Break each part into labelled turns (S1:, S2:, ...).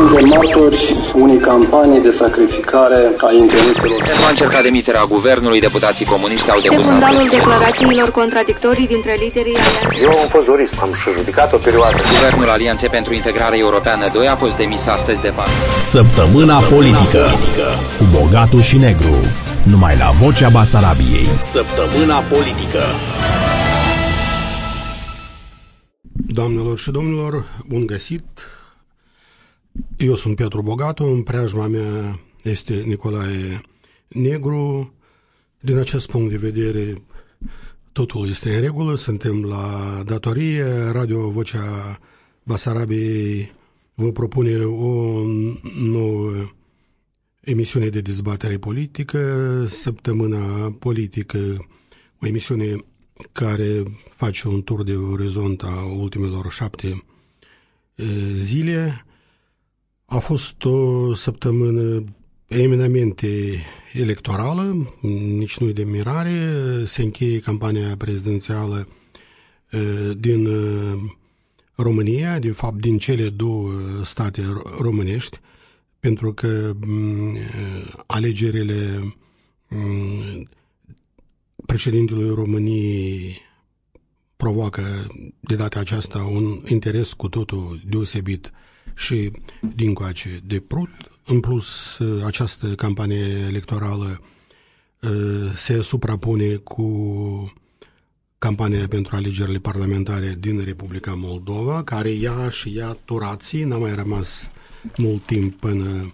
S1: suntem martori unei campanii de sacrificare a intereselor.
S2: Pentru a încerca demiterea guvernului, deputații comuniști au
S3: De
S2: depus
S3: fundalul declarațiilor contradictorii dintre liderii alianței.
S4: Eu am fost jurist, am și judicat o perioadă.
S2: Guvernul Alianței pentru Integrare Europeană 2 a fost demis astăzi de fapt.
S5: Săptămâna politică cu Bogatu și Negru. Numai la Vocea Basarabiei. Săptămâna politică.
S6: Doamnelor și domnilor, bun găsit! Eu sunt Petru Bogatu, în preajma mea este Nicolae Negru. Din acest punct de vedere, totul este în regulă, suntem la datorie. Radio Vocea Basarabiei vă propune o nouă emisiune de dezbatere politică, săptămâna politică, o emisiune care face un tur de orizont a ultimelor șapte e, zile. A fost o săptămână eminamente electorală, nici nu de mirare, se încheie campania prezidențială e, din e, România, din fapt din cele două state românești, pentru că m, alegerile m, președintelui României provoacă de data aceasta un interes cu totul deosebit și dincoace de Prut. În plus, această campanie electorală se suprapune cu campania pentru alegerile parlamentare din Republica Moldova, care ia și ia turații, n-a mai rămas mult timp până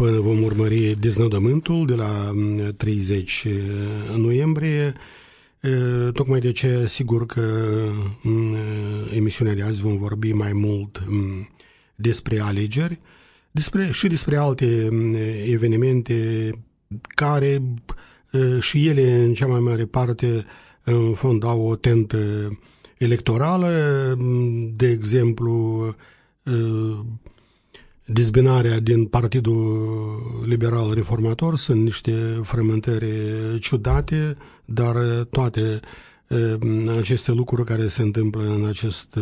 S6: până vom urmări deznodământul de la 30 noiembrie. Tocmai de ce, sigur că în emisiunea de azi vom vorbi mai mult despre alegeri despre, și despre alte evenimente care și ele, în cea mai mare parte, în fond, au o tentă electorală, de exemplu, dezbinarea din Partidul Liberal Reformator sunt niște frământări ciudate, dar toate aceste lucruri care se întâmplă în acest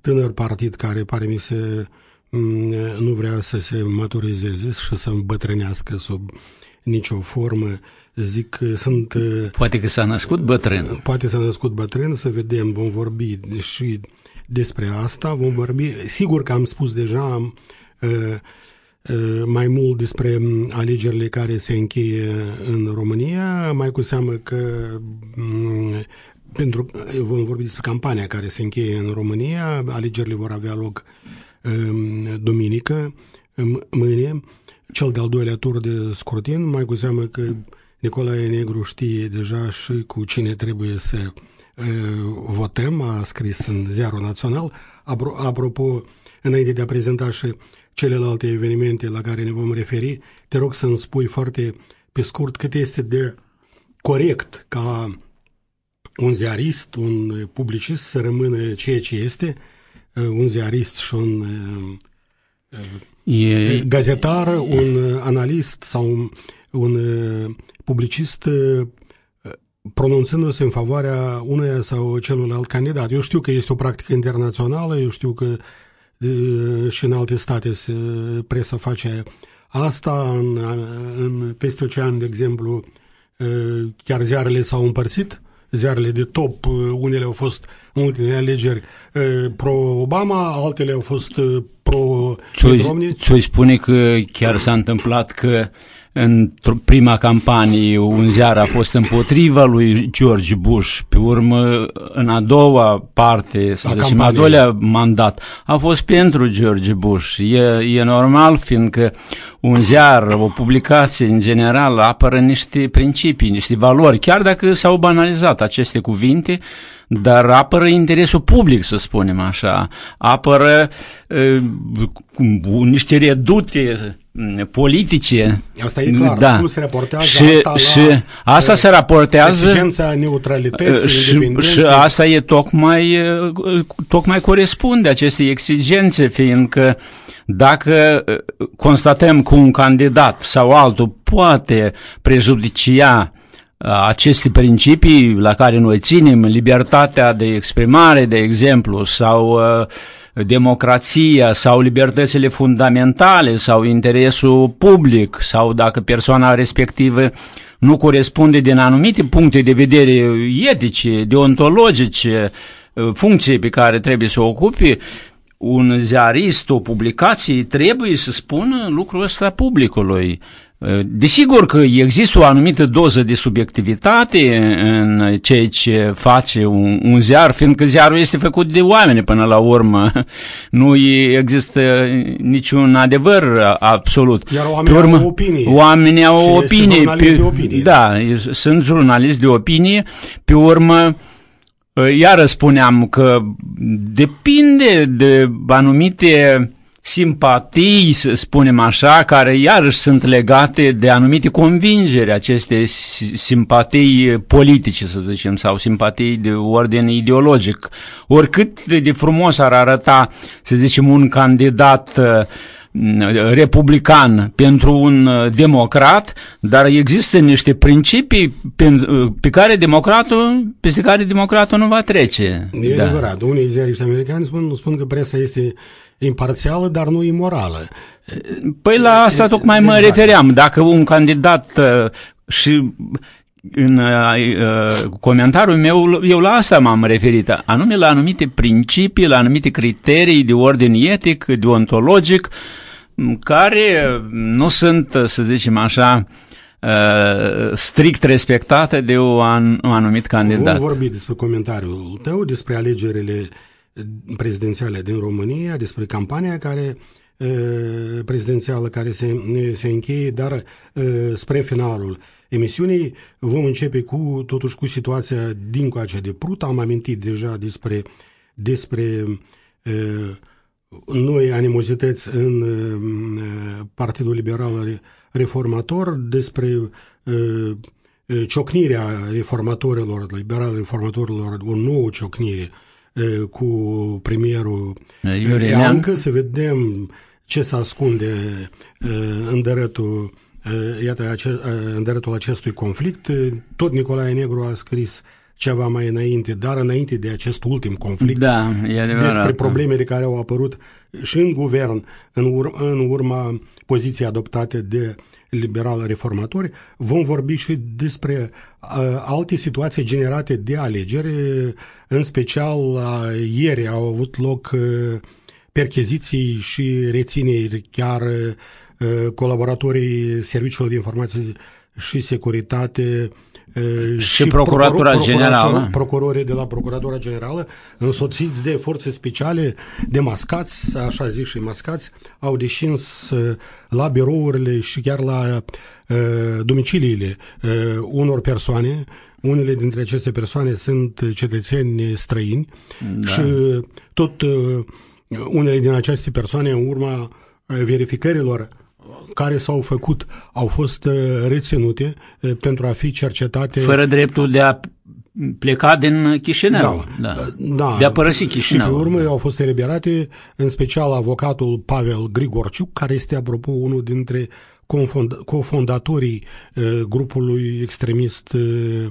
S6: tânăr partid care pare mi se nu vrea să se maturizeze și să îmbătrânească sub nicio formă. Zic că sunt...
S7: Poate că s-a născut bătrân.
S6: Poate s-a născut bătrân, să vedem, vom vorbi și despre asta, vom vorbi, sigur că am spus deja mai mult despre alegerile care se încheie în România, mai cu seamă că pentru, vom vorbi despre campania care se încheie în România, alegerile vor avea loc duminică, mâine, cel de-al doilea tur de scrutin, mai cu seamă că Nicolae Negru știe deja și cu cine trebuie să votăm, a scris în Ziarul Național. Apropo, înainte de a prezenta și celelalte evenimente la care ne vom referi, te rog să-mi spui foarte pe scurt cât este de corect ca un ziarist, un publicist să rămână ceea ce este, un ziarist și un e... gazetar, un analist sau un, un publicist pronunțându-se în favoarea unuia sau celuilalt candidat. Eu știu că este o practică internațională, eu știu că și în alte state se, presa face asta. În, în peste ocean, de exemplu, chiar ziarele s-au împărțit. Ziarele de top, unele au fost în ultimele alegeri pro-Obama, altele au fost pro-Romney.
S7: Ți-o spune că chiar s-a întâmplat că în prima campanie un ziar a fost împotriva lui George Bush, pe urmă în a doua parte, să zicem, a doilea mandat, a fost pentru George Bush. E, e normal, fiindcă un ziar, o publicație în general apără niște principii, niște valori, chiar dacă s-au banalizat aceste cuvinte, dar apără interesul public, să spunem așa, apără uh, niște redute politice.
S6: Asta e clar,
S7: da.
S6: nu se raportează
S7: și,
S6: asta
S7: și
S6: la
S7: asta se raportează
S6: exigența neutralității,
S7: și, și asta e tocmai, tocmai corespunde acestei exigențe, fiindcă dacă constatăm că un candidat sau altul poate prejudicia aceste principii la care noi ținem, libertatea de exprimare, de exemplu, sau democrația sau libertățile fundamentale sau interesul public sau dacă persoana respectivă nu corespunde din anumite puncte de vedere etice, deontologice, funcții pe care trebuie să o ocupe, un ziarist, o publicație trebuie să spună lucrul ăsta publicului. Desigur că există o anumită doză de subiectivitate în ceea ce face un, un ziar, fiindcă ziarul este făcut de oameni până la urmă. Nu există niciun adevăr absolut.
S6: Iar oamenii
S7: urmă,
S6: au opinie.
S7: Oamenii au
S6: Și
S7: opinie.
S6: sunt jurnaliști de opinie.
S7: Da, sunt jurnaliști de opinie. Pe urmă, iară spuneam că depinde de anumite simpatii, să spunem așa, care iarăși sunt legate de anumite convingeri, aceste simpatii politice, să zicem, sau simpatii de ordine ideologic. Oricât de frumos ar arăta, să zicem, un candidat republican pentru un democrat, dar există niște principii pe, pe care democratul, peste care democratul nu va trece.
S6: E da. adevărat. Unii ziariști americani spun, spun că presa este imparțială, dar nu imorală.
S7: Păi la asta tocmai mă exact. refeream. Dacă un candidat și în uh, comentariul meu, eu la asta m-am referit, anume la anumite principii, la anumite criterii de ordin etic, deontologic, care nu sunt, să zicem așa, strict respectate de un anumit candidat.
S6: Vom vorbi despre comentariul tău, despre alegerile prezidențiale din România, despre campania care prezidențială care se, se încheie, dar spre finalul emisiunii vom începe cu, totuși cu situația din coace de Prut. Am amintit deja despre, despre noi animozități în Partidul Liberal Reformator, despre ciocnirea reformatorilor, liberal reformatorilor, o nouă ciocnire cu premierul Iancă, să vedem ce se ascunde în dărătul, iată, ace, în dărătul acestui conflict. Tot Nicolae Negru a scris ceva mai înainte, dar înainte de acest ultim conflict,
S7: da, e adevărat,
S6: despre problemele care au apărut și în guvern în, ur- în urma poziției adoptate de liberal reformatori, vom vorbi și despre uh, alte situații generate de alegeri, în special uh, ieri au avut loc uh, percheziții și rețineri chiar uh, colaboratorii Serviciului de Informații și Securitate
S7: și, și Procuratura procuror, Generală.
S6: Procurorii de la Procuratura Generală, însoțiți de forțe speciale, de mascați, așa zic și mascați, au deșins la birourile și chiar la uh, domiciliile uh, unor persoane. Unele dintre aceste persoane sunt cetățeni străini da. și tot uh, unele din aceste persoane, în urma verificărilor care s-au făcut au fost uh, reținute uh, pentru a fi cercetate.
S7: Fără dreptul de a pleca din Chișinău,
S6: da, da. da.
S7: de a părăsi Chișinău.
S6: Și pe urmă au fost eliberate, în special avocatul Pavel Grigorciuc, care este, apropo, unul dintre cofondatorii uh, grupului extremist uh,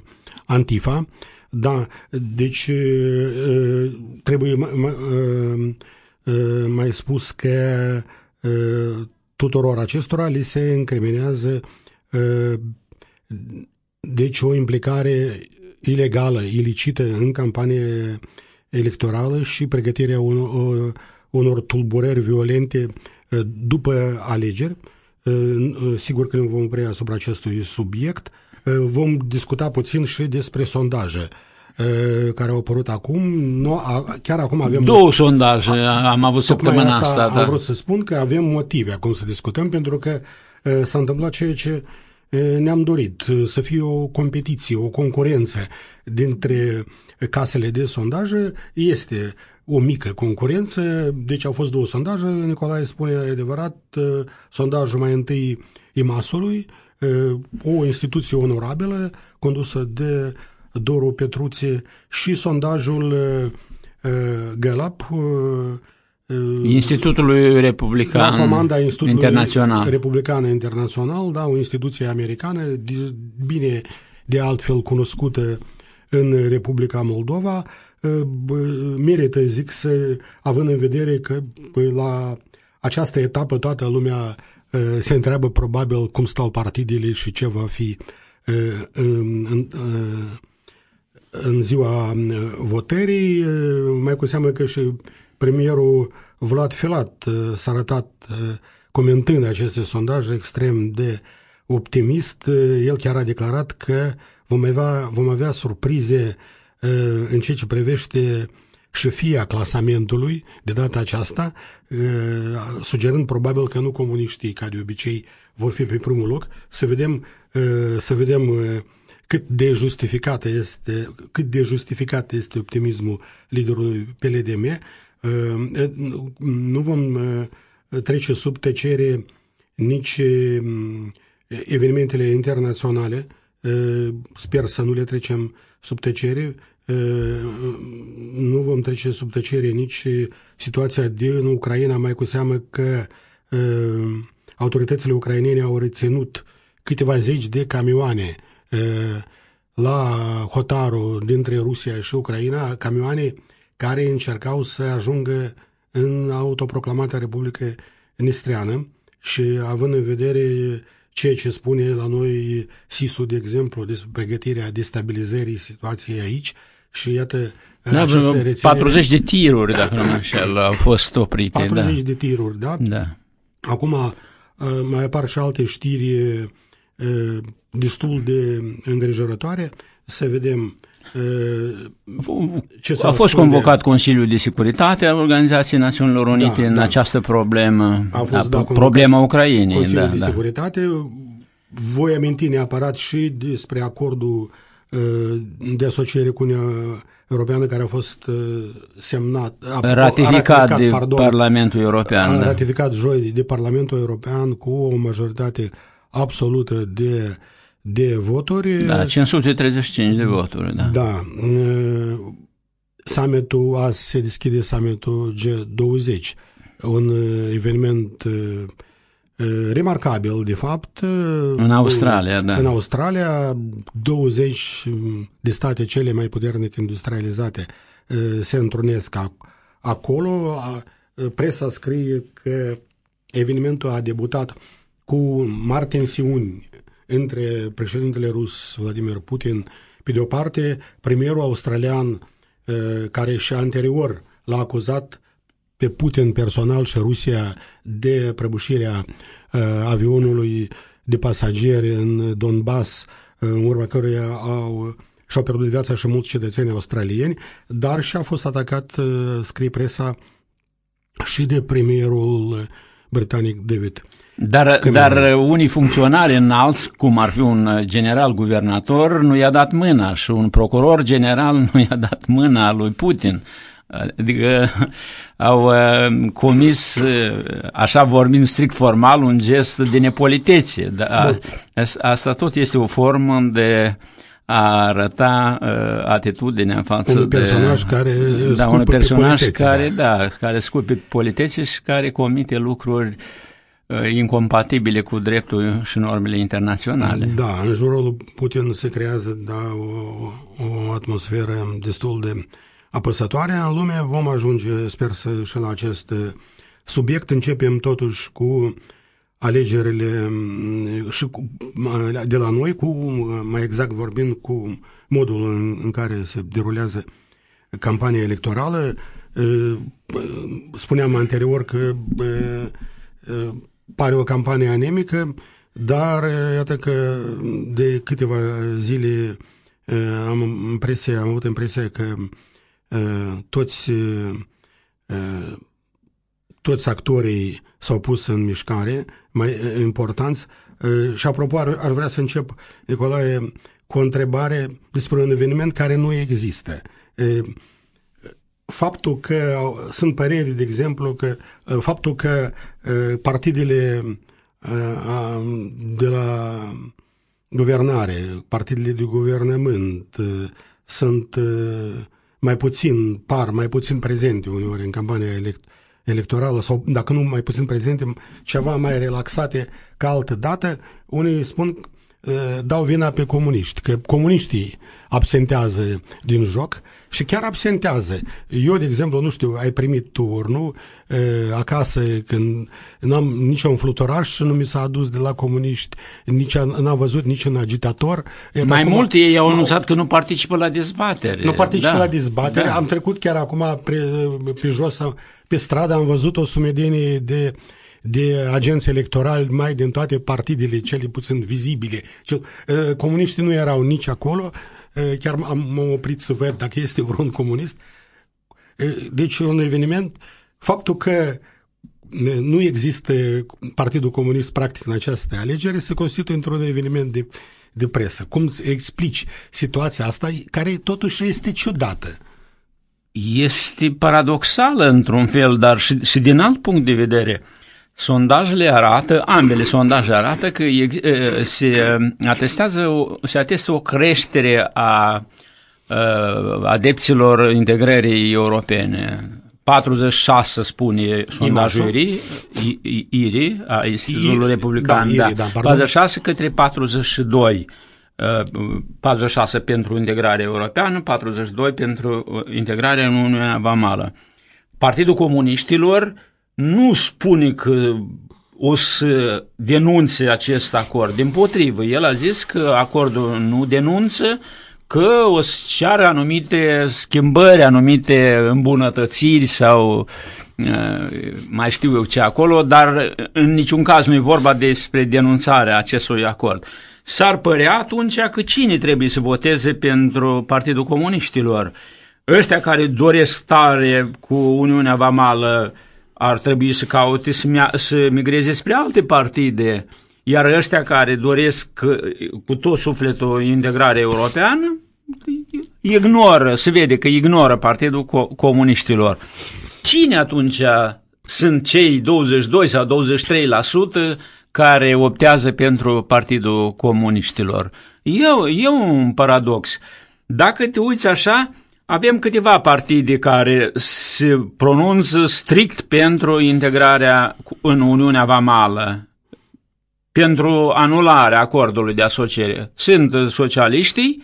S6: Antifa. Da, deci uh, trebuie mai, uh, uh, mai spus că uh, tuturor acestora li se încriminează uh, deci o implicare ilegală, ilicită în campanie electorală și pregătirea unor, uh, unor tulburări violente uh, după alegeri. Sigur că nu vom prea asupra acestui subiect. Vom discuta puțin și despre sondaje care au apărut acum. No, chiar acum avem...
S7: Două sondaje am avut săptămâna asta. asta
S6: am da. vrut să spun că avem motive acum să discutăm, pentru că s-a întâmplat ceea ce ne-am dorit, să fie o competiție, o concurență dintre casele de sondaje. Este o mică concurență, deci au fost două sondaje, Nicolae spune adevărat, sondajul mai întâi IMAS-ului, o instituție onorabilă condusă de Doru Petruție și sondajul uh, uh, Gallup
S7: uh, Institutului Republican
S6: la comanda Institutului
S7: Internațional.
S6: Republican Internațional, da, o instituție americană bine de altfel cunoscută în Republica Moldova merită, zic, să, având în vedere că la această etapă toată lumea se întreabă probabil cum stau partidele și ce va fi în, în, în ziua votării, mai cu seamă că și premierul Vlad Filat s-a arătat comentând aceste sondaje extrem de optimist. El chiar a declarat că vom avea, vom avea surprize în ceea ce privește șefia clasamentului de data aceasta, sugerând probabil că nu comuniștii, ca de obicei, vor fi pe primul loc, să vedem, să vedem cât de justificat este, cât de justificat este optimismul liderului PLDM. Nu vom trece sub tăcere nici evenimentele internaționale, sper să nu le trecem sub tăcere, nu vom trece sub tăcere nici situația din Ucraina, mai cu seamă că autoritățile ucrainene au reținut câteva zeci de camioane la hotarul dintre Rusia și Ucraina, camioane care încercau să ajungă în autoproclamata Republică Nistreană și având în vedere ceea ce spune la noi SIS-ul, de exemplu, despre pregătirea destabilizării situației aici, și iată
S7: da, aceste reținere... 40 de tiruri, dacă nu mă înșel, au fost oprite.
S6: 40
S7: da.
S6: de tiruri, da?
S7: Da.
S6: Acum mai apar și alte știri destul de îngrijorătoare. Să vedem ce
S7: a fost convocat Consiliul de Securitate al Organizației Națiunilor Unite da, în da. această problemă, a fost, da, problema Ucrainei.
S6: Consiliul
S7: da,
S6: de
S7: da.
S6: Securitate. Voi aminti neapărat și despre acordul de asociere cu Uniunea Europeană care a fost semnat,
S7: a, ratificat, a ratificat de pardon, Parlamentul European.
S6: A da. ratificat joi de Parlamentul European cu o majoritate absolută de de voturi.
S7: Da, 535 de voturi, da.
S6: Da. Summitul, azi se deschide summitul G20, un eveniment remarcabil, de fapt.
S7: În Australia, da.
S6: În Australia, 20 de state cele mai puternic industrializate se întrunesc acolo. Presa scrie că evenimentul a debutat cu mari tensiuni între președintele rus Vladimir Putin, pe de o parte, premierul australian care și anterior l-a acuzat pe Putin personal și Rusia de prăbușirea avionului de pasageri în Donbass, în urma căruia au și-au pierdut viața și mulți cetățeni australieni, dar și a fost atacat, scrie presa, și de premierul britanic David
S7: dar, dar unii funcționari înalți, cum ar fi un general guvernator, nu i-a dat mâna și un procuror general nu i-a dat mâna lui Putin. Adică au uh, comis, uh, așa vorbind strict formal, un gest de nepolitețe. Da, asta tot este o formă de a arăta uh, atitudinea față
S6: un personaj de, care
S7: da, un personaj care, da. da, care scupe politețe și care comite lucruri uh, Uh, incompatibile cu dreptul și normele internaționale.
S6: Da, în jurul lui Putin se creează da, o, o atmosferă destul de apăsătoare în lume. Vom ajunge, sper să și la acest subiect. Începem totuși cu alegerile mm, și cu, de la noi, cu, mai exact vorbind, cu modul în, în care se derulează campania electorală. Uh, spuneam anterior că uh, pare o campanie anemică, dar iată că de câteva zile am impresia, am avut impresia că toți toți actorii s-au pus în mișcare, mai importanți. Și apropo, ar, ar vrea să încep, Nicolae, cu o întrebare despre un eveniment care nu există faptul că sunt păreri, de exemplu, că uh, faptul că uh, partidele uh, de la guvernare, partidele de guvernământ sunt mai puțin, par mai puțin prezente uneori în campania elect electorală sau, dacă nu mai puțin prezente, ceva mai relaxate ca altă dată. Unii spun dau vina pe comuniști, că comuniștii absentează din joc și chiar absentează. Eu, de exemplu, nu știu, ai primit tur, nu? Acasă, când n-am niciun fluturaș și nu mi s-a adus de la comuniști, nici n-am văzut niciun agitator.
S7: Iată, Mai acum, mult ei au anunțat că nu participă la dezbatere.
S6: Nu participă da. la dezbatere. Da. Am trecut chiar acum pe, pe jos, pe stradă, am văzut o sumedenie de de agenți electorali mai din toate partidele cele puțin vizibile. Comuniștii nu erau nici acolo, chiar am oprit să văd dacă este vreun comunist. Deci un eveniment, faptul că nu există Partidul Comunist practic în această alegere se constituie într-un eveniment de, de presă. Cum explici situația asta care totuși este ciudată?
S7: Este paradoxală într-un fel, dar și, și din alt punct de vedere. Sondajele arată, ambele sondaje arată că se atestează, se atestă o creștere a adepților integrării europene. 46 spune sondajul IRI, IRI a Institutului Republican, da, da, da 46 către 42. 46 pentru integrarea europeană, 42 pentru integrarea în Uniunea Vamală. Partidul Comuniștilor nu spune că o să denunțe acest acord. Din potrivă, el a zis că acordul nu denunță, că o să ceară anumite schimbări, anumite îmbunătățiri sau uh, mai știu eu ce acolo, dar în niciun caz nu e vorba despre denunțarea acestui acord. S-ar părea atunci că cine trebuie să voteze pentru Partidul Comuniștilor? Ăștia care doresc tare cu Uniunea Vamală ar trebui să caute să, mia, să migreze spre alte partide, iar ăștia care doresc cu tot sufletul integrare europeană, ignoră, se vede că ignoră Partidul Comuniștilor. Cine atunci sunt cei 22 sau 23% care optează pentru Partidul Comuniștilor? E, e un paradox. Dacă te uiți așa, avem câteva partide care se pronunță strict pentru integrarea în Uniunea Vamală, pentru anularea acordului de asociere. Sunt socialiștii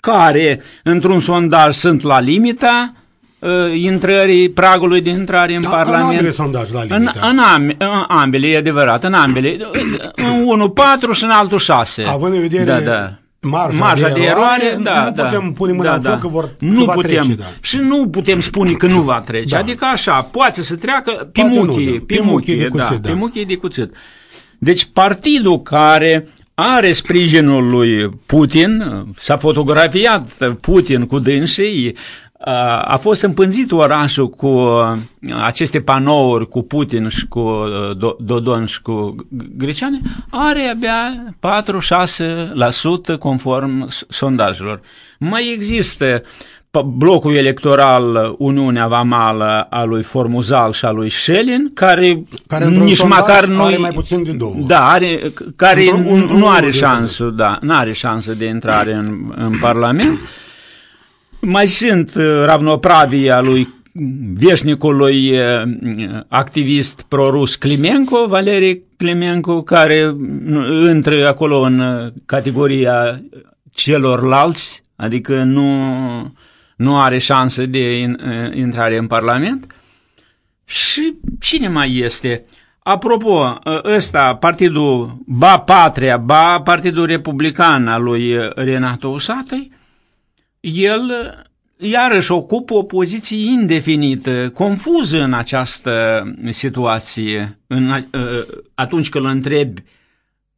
S7: care, într-un sondaj, sunt la limita uh, intrării, pragului de intrare în
S6: da,
S7: Parlament. În
S6: ambele sondaj la limita.
S7: În, în, ambe, în ambele, e adevărat, în ambele. În unul 4 și în altul 6.
S6: Având în vedere da, da marja, marja de, de eroare, eroare da, nu da, putem pune mâna da, în foc da. că vor
S7: nu
S6: va
S7: putem,
S6: trece, da.
S7: Și nu putem spune că nu va trece. Da. Adică așa, poate să treacă pe muchii, da. pe muchii, de cuțit, da, da. pe muchii de cuțit. Deci partidul care are sprijinul lui Putin, s-a fotografiat Putin cu dânsii, a fost împânzit orașul cu uh, aceste panouri cu Putin și cu uh, Dodon și cu greceane, are abia 4-6% conform sondajelor. Mai există blocul electoral Uniunea Vamală a lui Formuzal și a lui Șelin, care,
S6: care
S7: nici măcar nu
S6: are mai puțin de două.
S7: Da, are, care nu are șansă, da, nu are șansă de intrare în, în Parlament. Mai sunt uh, ravnopravia lui veșnicului uh, activist prorus Climenco, Valerii Climenco, care intră acolo în uh, categoria celorlalți, adică nu, nu are șansă de intrare în Parlament. Și cine mai este? Apropo, ăsta, partidul Ba Patria, Ba Partidul Republican al lui Renato Usatăi, el iarăși ocupă o poziție indefinită, confuză în această situație, în, ă, atunci când îl întrebi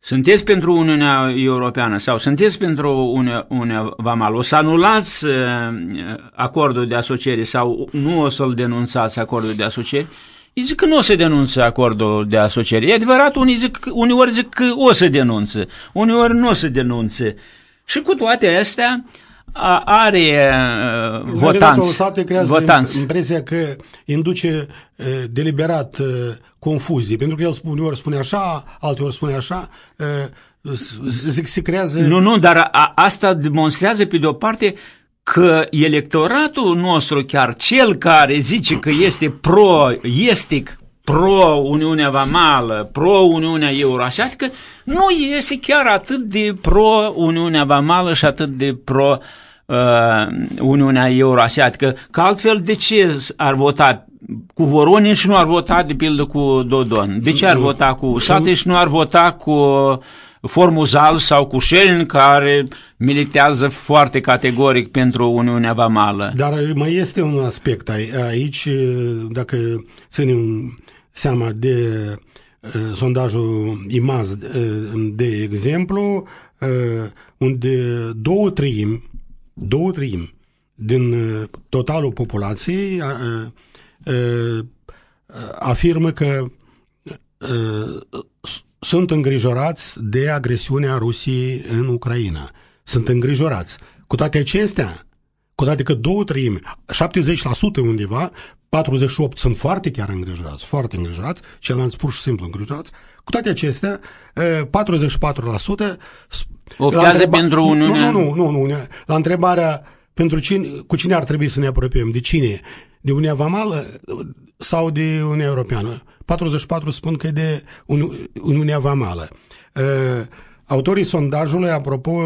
S7: sunteți pentru Uniunea Europeană sau sunteți pentru Uniunea, Uniunea Vamală? O să anulați ă, acordul de asociere sau nu o să-l denunțați acordul de asociere? Îi zic că nu o să denunțe acordul de asociere. E adevărat, unii zic, uneori zic că o să denunțe, uneori nu o să denunțe. Și cu toate astea, are uh, votanți.
S6: Sate creează votanți. impresia că induce uh, deliberat uh, confuzie, pentru că el spune, ori spune așa, alteori spune așa, uh, se, se creează...
S7: Nu, nu, dar a, asta demonstrează pe de o parte că electoratul nostru, chiar cel care zice că este pro-estic, pro-Uniunea Vamală, pro-Uniunea Euroasiatică, nu este chiar atât de pro-Uniunea Vamală și atât de pro uh, Uniunea Euroasiatică, că altfel de ce ar vota cu Voronin și nu ar vota de pildă cu Dodon? De ce ar vota cu Sate și nu ar vota cu Formuzal sau cu Șelin care militează foarte categoric pentru Uniunea Vamală?
S6: Dar mai este un aspect aici, dacă ținem seama de uh, sondajul IMAZ, uh, de exemplu, uh, unde două treimi, două treimi din totalul populației afirmă că sunt îngrijorați de agresiunea Rusiei în Ucraina. Sunt îngrijorați. Cu toate acestea, cu toate că două treimi, 70% undeva, 48 sunt foarte chiar îngrijorați, foarte îngrijorați, ceilalți pur și simplu îngrijorați. Cu toate acestea, 44%
S7: Optează întreba... pentru Uniunea...
S6: Nu, nu, nu, nu, nu. La întrebarea pentru cine, cu cine ar trebui să ne apropiem, de cine? De Uniunea Vamală sau de Uniunea Europeană? 44 spun că e de Uni Uniunea Vamală. Autorii sondajului, apropo,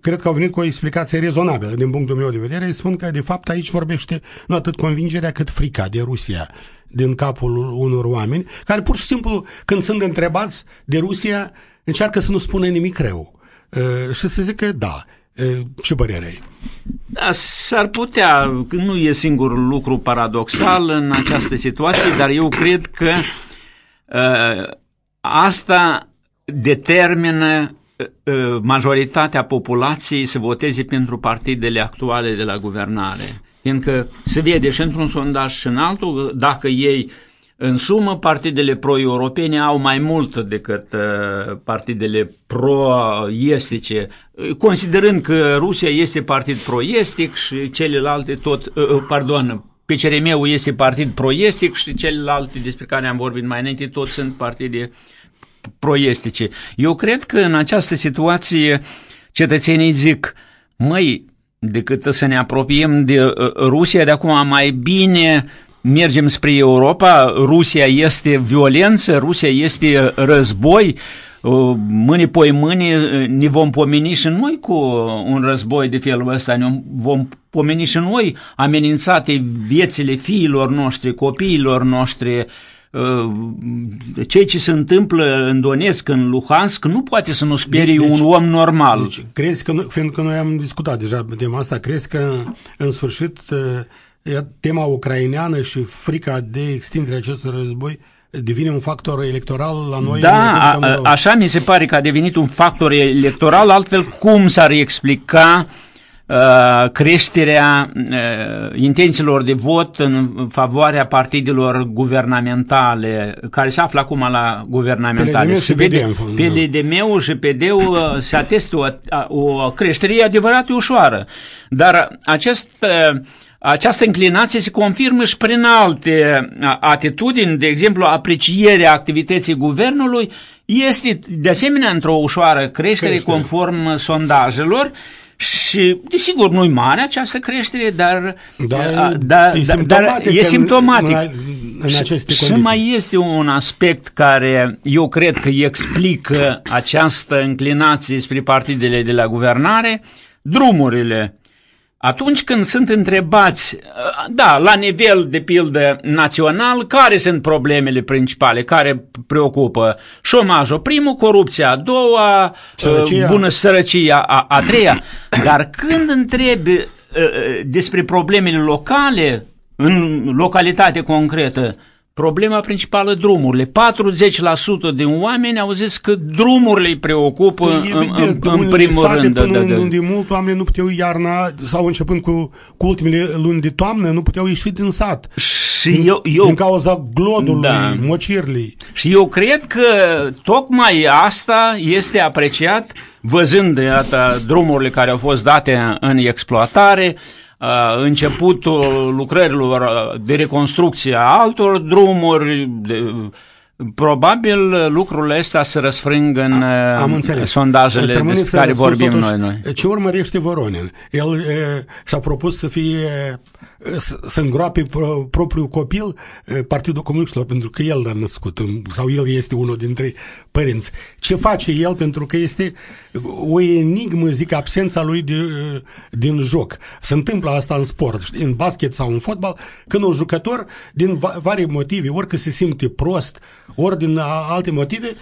S6: cred că au venit cu o explicație rezonabilă din punctul meu de vedere. Spun că, de fapt, aici vorbește nu atât convingerea cât frica de Rusia din capul unor oameni, care pur și simplu, când sunt întrebați de Rusia, încearcă să nu spună nimic rău. Și să zică da. Ce părere ai?
S7: Da, s-ar putea, nu e singurul lucru paradoxal în această situație, dar eu cred că uh, asta determină Ă, majoritatea populației să voteze pentru partidele actuale de la guvernare. Fiindcă se vede și într-un sondaj și în altul, dacă ei în sumă, partidele pro-europene au mai mult decât uh, partidele pro-estice, considerând că Rusia este partid pro-estic și celelalte tot, uh, pardon, PCRM-ul este partid pro-estic și celelalte despre care am vorbit mai înainte tot sunt partide uh, proiestice. Eu cred că în această situație cetățenii zic, măi, decât să ne apropiem de uh, Rusia, de acum mai bine mergem spre Europa, Rusia este violență, Rusia este război, uh, mâine poi mâine uh, ne vom pomeni și noi cu un război de felul ăsta, ne vom pomeni și noi amenințate viețile fiilor noștri, copiilor noștri, Uh, ceea ce se întâmplă în Donetsk, în Luhansk, nu poate să nu sperie deci, un om normal. Deci,
S6: crezi că, fiindcă noi am discutat deja tema asta, crezi că în sfârșit uh, tema ucraineană și frica de extinderea acestui război devine un factor electoral la noi?
S7: Da, a, așa mi se pare că a devenit un factor electoral, altfel cum s-ar explica uh, Uh, creșterea uh, intențiilor de vot în favoarea partidelor guvernamentale, care se află acum la guvernamentale.
S6: PLDM și PDM.
S7: PLDM-ul și PD-ul uh, se atestă o, o creștere adevărat ușoară. Dar acest această înclinație se confirmă și prin alte atitudini, de exemplu, aprecierea activității guvernului este de asemenea într-o ușoară creștere, creștere conform sondajelor și, desigur, nu-i mare această creștere, dar,
S6: dar, da, e,
S7: dar e simptomatic. În,
S6: în aceste
S7: și, și mai este un aspect care eu cred că explică această înclinație spre partidele de la guvernare, drumurile atunci când sunt întrebați, da, la nivel de pildă național, care sunt problemele principale, care preocupă șomajul primul, corupția a doua, sărăcia. bună sărăcia a, a treia, dar când întrebi uh, despre problemele locale, în localitate concretă, Problema principală, drumurile. 40% din oameni au zis că drumurile îi preocupă păi, în, evident, în, în primul rând.
S6: Până da, da, da. unde mult oamenii nu puteau iarna, sau începând cu, cu ultimele luni de toamnă, nu puteau ieși din sat.
S7: Și din, eu, eu,
S6: din cauza glodului, da. mocirlii.
S7: Și eu cred că tocmai asta este apreciat văzând iată, drumurile care au fost date în exploatare, începutul lucrărilor de reconstrucție a altor drumuri, de, Probabil lucrul ăsta se răsfrâng în Am înțeles. sondajele despre care vorbim totuși, noi, noi.
S6: Ce urmărește Voronin? El s-a propus să fie să îngroape propriul copil Partidul Comuniștilor, pentru că el l-a născut, sau el este unul dintre părinți. Ce face el? Pentru că este o enigmă, zic, absența lui de, din joc. Se întâmplă asta în sport, în basket sau în fotbal, când un jucător, din vari motive, ori că se simte prost, ori din alte motive,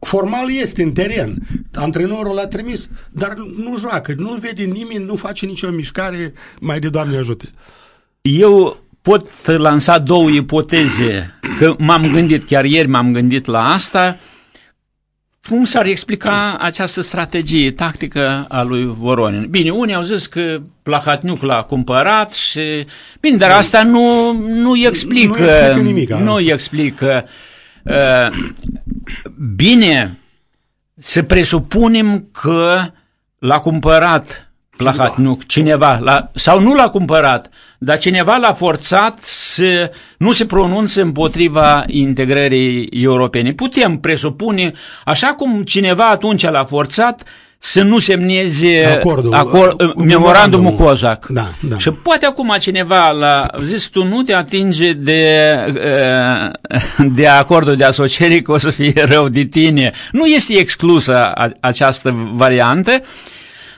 S6: formal este în teren. Antrenorul l-a trimis, dar nu joacă, nu vede nimeni, nu face nicio mișcare, mai de Doamne ajute.
S7: Eu pot lansa două ipoteze, că m-am gândit, chiar ieri m-am gândit la asta, cum s-ar explica această strategie tactică a lui Voronin? Bine, unii au zis că Plahatniuc l-a cumpărat și... Bine, dar asta nu, nu explică... Nu
S6: explică nimic.
S7: Nu explică... Uh, bine, să presupunem că l-a cumpărat Plahatniuc, cineva, la, sau nu l-a cumpărat, dar cineva l-a forțat să nu se pronunțe împotriva integrării europene. Putem presupune, așa cum cineva atunci l-a forțat, să nu semneze
S6: Acordul,
S7: acord, uh, memorandumul Cozac.
S6: Da, da.
S7: Și poate acum cineva l-a zis, tu nu te atinge de, uh, de acordul de asociere că o să fie rău de tine. Nu este exclusă această variantă,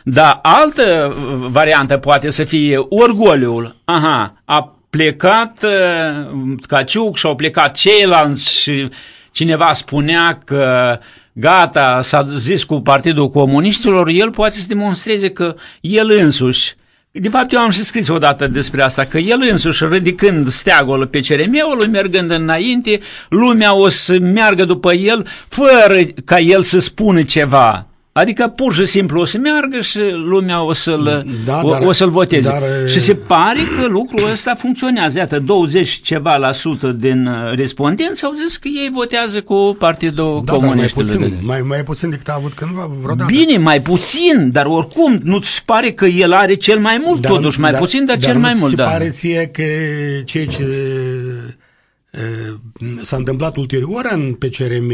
S7: dar altă variantă poate să fie orgoliul. Aha, a plecat uh, Caciuc și au plecat ceilalți și cineva spunea că gata, s-a zis cu Partidul Comuniștilor, el poate să demonstreze că el însuși de fapt, eu am și scris odată despre asta, că el însuși, ridicând steagul pe CRM-ul, mergând înainte, lumea o să meargă după el, fără ca el să spună ceva. Adică pur și simplu o să meargă și lumea o să-l, da, o, dar, o să-l voteze. Dar, și se pare că lucrul ăsta funcționează. Iată, 20 ceva la sută din uh, respondenți au zis că ei votează cu Partidul da, Comunist.
S6: Mai puțin, mai, mai puțin decât a avut cândva vreodată.
S7: Bine, mai puțin, dar oricum nu-ți pare că el are cel mai mult dar, totuși, mai dar, puțin, dar, dar cel mai mult.
S6: Dar
S7: da.
S6: pare ție că ceea ce s-a întâmplat ulterior în PCRM,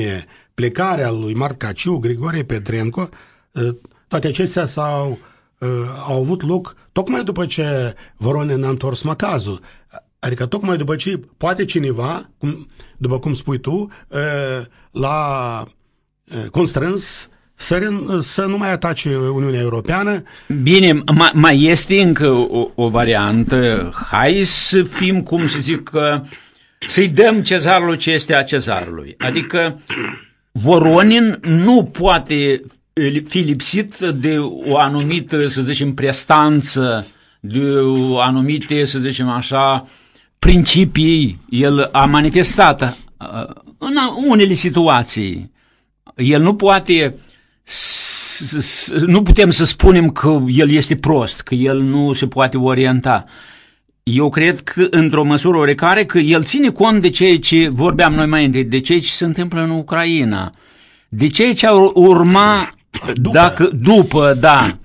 S6: plecarea lui Mart Caciu, Grigore Petrenco, toate acestea s-au au avut loc tocmai după ce Voronin a întors macazul. Adică tocmai după ce poate cineva, cum, după cum spui tu, l-a constrâns să, să nu mai atace Uniunea Europeană.
S7: Bine, mai, mai este încă o, o variantă. Hai să fim, cum să zic, că să-i dăm cezarului ce este a cezarului. Adică Voronin nu poate fi lipsit de o anumită, să zicem, prestanță, de o anumite, să zicem așa, principii. El a manifestat uh, în unele situații. El nu poate nu putem să spunem că el este prost, că el nu se poate orienta eu cred că, într-o măsură oarecare, că el ține cont de ceea ce vorbeam noi mai întâi, de ceea ce se întâmplă în Ucraina, de ceea ce ar urma după, dacă, după da.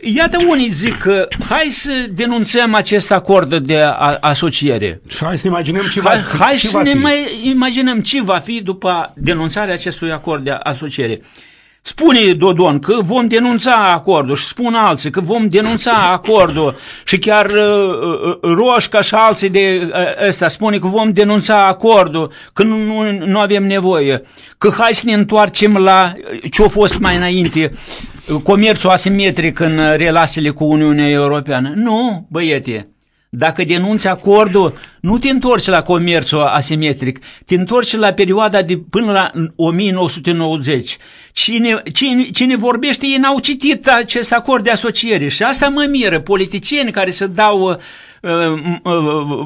S7: Iată unii zic că hai să denunțăm acest acord de a, asociere.
S6: Și hai să ne imaginăm ce va, hai,
S7: hai
S6: ce
S7: să
S6: va
S7: ne
S6: fi.
S7: mai imaginăm ce va fi după denunțarea acestui acord de asociere. Spune Dodon că vom denunța acordul și spun alții că vom denunța acordul și chiar uh, uh, Roșca și alții de uh, ăsta spune că vom denunța acordul, că nu, nu, nu avem nevoie, că hai să ne întoarcem la ce a fost mai înainte, comerțul asimetric în relațiile cu Uniunea Europeană. Nu, băiete, dacă denunți acordul, nu te întorci la comerțul asimetric, te întorci la perioada de până la 1990. Cine, cine, cine vorbește, ei n-au citit acest acord de asociere și asta mă miră. Politicieni care se dau uh, uh,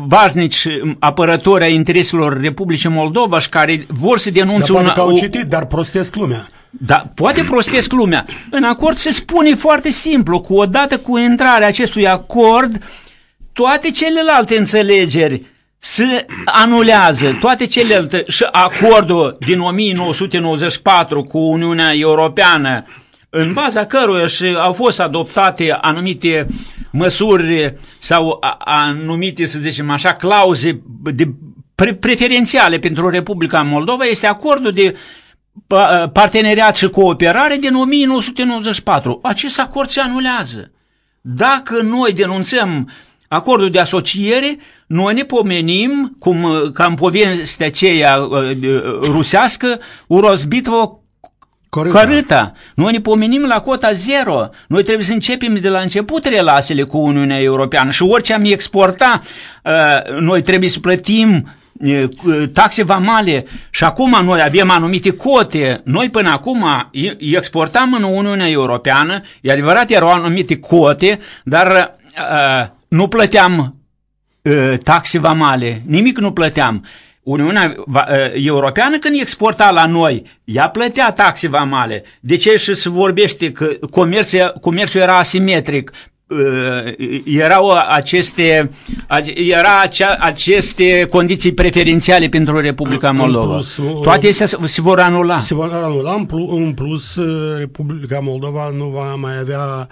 S7: varnici apărători a intereselor Republicii Moldova și care vor să denunțe...
S6: Dar poate că au citit, dar prostesc lumea.
S7: Da, poate prostesc lumea. În acord se spune foarte simplu, cu odată cu intrarea acestui acord, toate celelalte înțelegeri se anulează, toate celelalte și acordul din 1994 cu Uniunea Europeană, în baza căruia și au fost adoptate anumite măsuri sau anumite, să zicem așa, clauze de pre preferențiale pentru Republica Moldova, este acordul de parteneriat și cooperare din 1994. Acest acord se anulează. Dacă noi denunțăm acordul de asociere, noi ne pomenim, cum, uh, ca în povestea aceea uh, uh, rusească, u rozbitvo
S6: Corect.
S7: Cărâta. Noi ne pomenim la cota zero. Noi trebuie să începem de la început relațiile cu Uniunea Europeană și orice am exporta, uh, noi trebuie să plătim uh, taxe vamale și acum noi avem anumite cote. Noi până acum exportam în Uniunea Europeană, e adevărat erau anumite cote, dar uh, nu plăteam taxe vamale, nimic nu plăteam. Uniunea Europeană când exporta la noi, ea plătea taxe vamale. De ce și se vorbește că comerțul, comerțul era asimetric? erau aceste, era acea, aceste condiții preferențiale pentru Republica Moldova. Plus, Toate astea se vor anula.
S6: Se vor anula. În plus, Republica Moldova nu va mai avea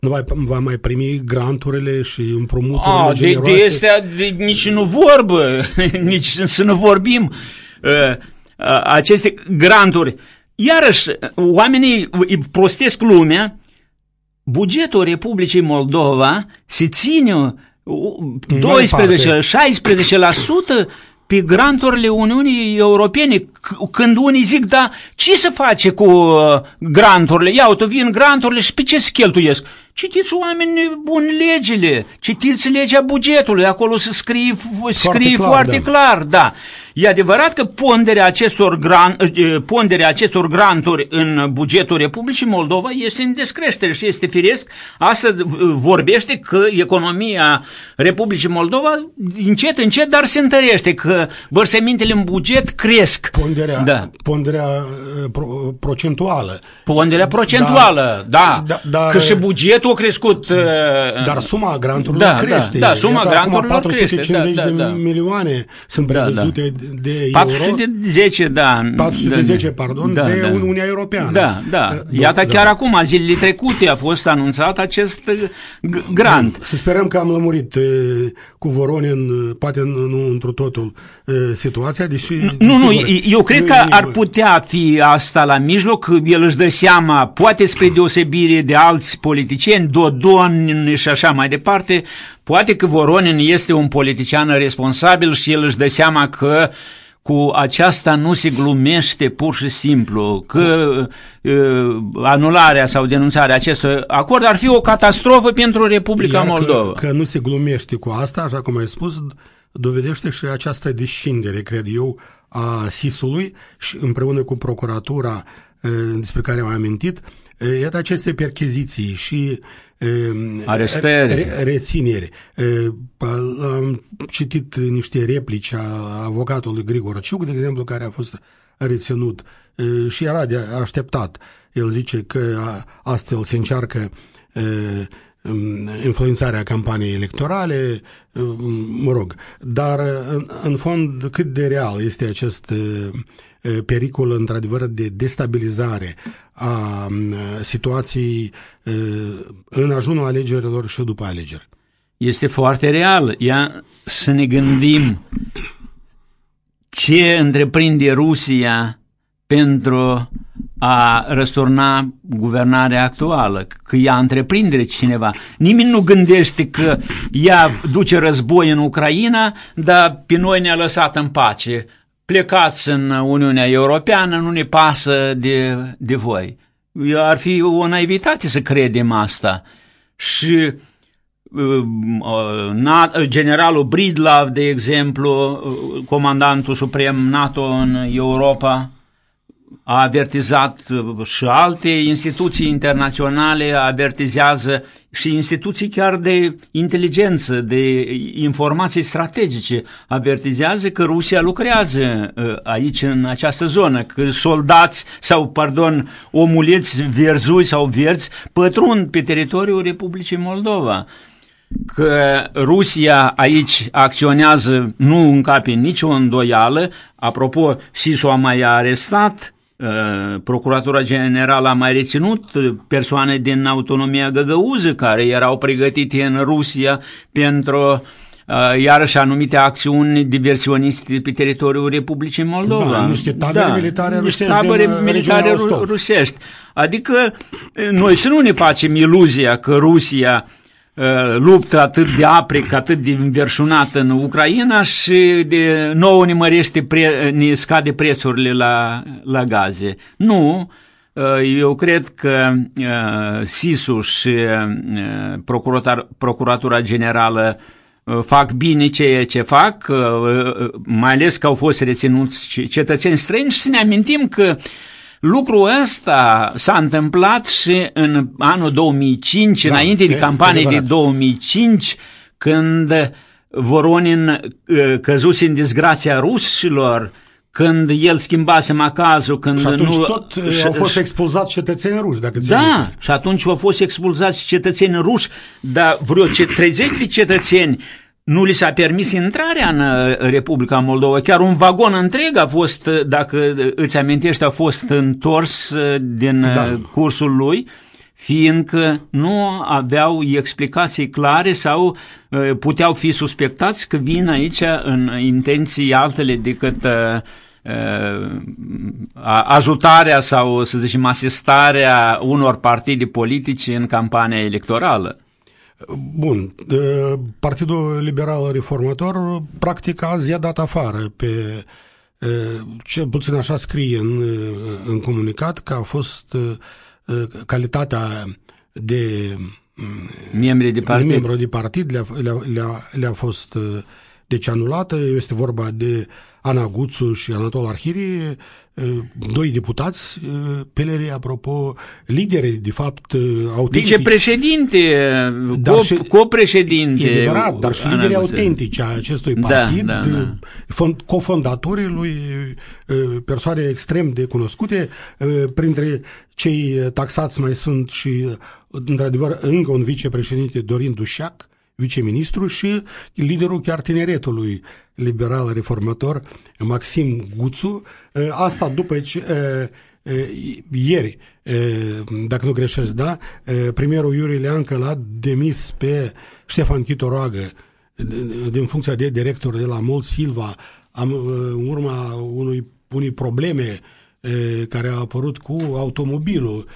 S6: nu va, va mai primi granturile și împrumuturile
S7: A, de, de astea de, nici nu vorbă, nici să nu vorbim. Uh, uh, aceste granturi. Iarăși, oamenii prostesc lumea, bugetul Republicii Moldova se ține 12-16% pe granturile Uniunii Europene, când unii zic, da, ce se face cu uh, granturile? Ia, tu vin granturile și pe ce se cheltuiesc? Citiți oameni buni legile, citiți legea bugetului, acolo se scrie, scrie foarte, clar, foarte da. clar, da. E adevărat că ponderea acestor, gran, ponderea acestor granturi în bugetul Republicii Moldova este în descreștere și este firesc. Asta vorbește că economia Republicii Moldova încet, încet, dar se întărește, că vărsămintele în buget cresc.
S6: Ponderea, da. ponderea pro, procentuală.
S7: Ponderea procentuală, da. da. da dar, că și bugetul a crescut.
S6: Dar suma granturilor
S7: da,
S6: crește.
S7: Da, da suma granturilor crește.
S6: 450
S7: da,
S6: da, da. de milioane sunt prevăzute da, da de
S7: 410,
S6: euro.
S7: da.
S6: 410, da, pardon, da, de da. Uniunea Europeană.
S7: Da, da. Iată da. chiar acum, zilele trecute, a fost anunțat acest uh, grant.
S6: Să sperăm că am lămurit uh, cu Voronin, uh, poate nu într totul situația, deși...
S7: Nu, nu, eu cred că ar putea fi asta la mijloc, el își dă seama, poate spre deosebire de alți politicieni, Dodon și așa mai departe, Poate că Voronin este un politician responsabil și el își dă seama că cu aceasta nu se glumește pur și simplu, că uh, anularea sau denunțarea acestui acord ar fi o catastrofă pentru Republica
S6: Iar
S7: Moldova.
S6: Că, că nu se glumește cu asta, așa cum ai spus, dovedește și această descindere, cred eu, a SIS-ului și împreună cu procuratura uh, despre care am amintit, uh, iată aceste percheziții și
S7: Arestări.
S6: Re, rețineri. Am citit niște replici a avocatului Grigor Ciuc, de exemplu, care a fost reținut și era de așteptat. El zice că astfel se încearcă influențarea campaniei electorale, mă rog, dar în fond cât de real este acest pericol într-adevăr de destabilizare a situației în ajunul alegerilor și după alegeri.
S7: Este foarte real. Ia să ne gândim ce întreprinde Rusia pentru a răsturna guvernarea actuală, că ea întreprinde cineva. Nimeni nu gândește că ea duce război în Ucraina, dar pe noi ne-a lăsat în pace plecați în Uniunea Europeană, nu ne pasă de, de voi. Ar fi o naivitate să credem asta. Și uh, uh, generalul Bridlav, de exemplu, uh, comandantul suprem NATO în Europa, a avertizat uh, și alte instituții internaționale avertizează și instituții chiar de inteligență, de informații strategice, avertizează că Rusia lucrează uh, aici, în această zonă, că soldați sau, pardon, omuleți verzuți sau verzi pătrund pe teritoriul Republicii Moldova. Că Rusia aici acționează, nu încape nicio îndoială, apropo, și s-o a mai arestat, Uh, Procuratura Generală a mai reținut persoane din autonomia găgăuză care erau pregătite în Rusia pentru uh, iarăși anumite acțiuni diversioniste pe teritoriul Republicii Moldova.
S6: Da, niște tabere da, militare rusești
S7: tabere din uh, militare rusești. Adică noi să nu ne facem iluzia că Rusia luptă atât de apric, atât de înverșunată în Ucraina și de nouă ne mărește, pre, ne scade prețurile la, la gaze. Nu, eu cred că SIS-ul și Procuratura Generală fac bine ceea ce fac, mai ales că au fost reținuți cetățeni străini și să ne amintim că lucrul ăsta s-a întâmplat și în anul 2005, da, înainte de campanie de 2005, când Voronin căzuse în disgrația rușilor, când el schimbase macazul, când
S6: și atunci
S7: nu...
S6: tot și, au fost expulzați cetățeni ruși, dacă ți
S7: Da, și atunci au fost expulzați cetățeni ruși, dar vreo 30 de cetățeni nu li s-a permis intrarea în Republica Moldova. Chiar un vagon întreg a fost, dacă îți amintești, a fost întors din da. cursul lui, fiindcă nu aveau explicații clare sau puteau fi suspectați că vin aici în intenții altele decât ajutarea sau, să zicem, asistarea unor partide politice în campania electorală.
S6: Bun, Partidul Liberal Reformator practic azi i-a dat afară pe cel puțin așa scrie în, în comunicat că a fost calitatea de
S7: membri de partid,
S6: membru de partid le-a, le-a, le-a, le-a fost deci anulată, este vorba de Ana Guțu și Anatol Arhiri, doi deputați, Peleri, apropo, lideri, de fapt, autentici.
S7: Vicepreședinte, dar și, copreședinte.
S6: E adevărat, dar și lideri autentici a acestui da, partid, da, da, da. cofondatorii lui, persoane extrem de cunoscute, printre cei taxați mai sunt și, într-adevăr, încă un vicepreședinte, Dorin Dușac, viceministru și liderul chiar tineretului liberal reformator, Maxim Guțu. Asta după ce ieri, dacă nu greșesc, da, premierul Iuri Leancă l-a demis pe Ștefan Chitoroagă din funcția de director de la Mol Silva am, în urma unui, unui probleme care a apărut cu automobilul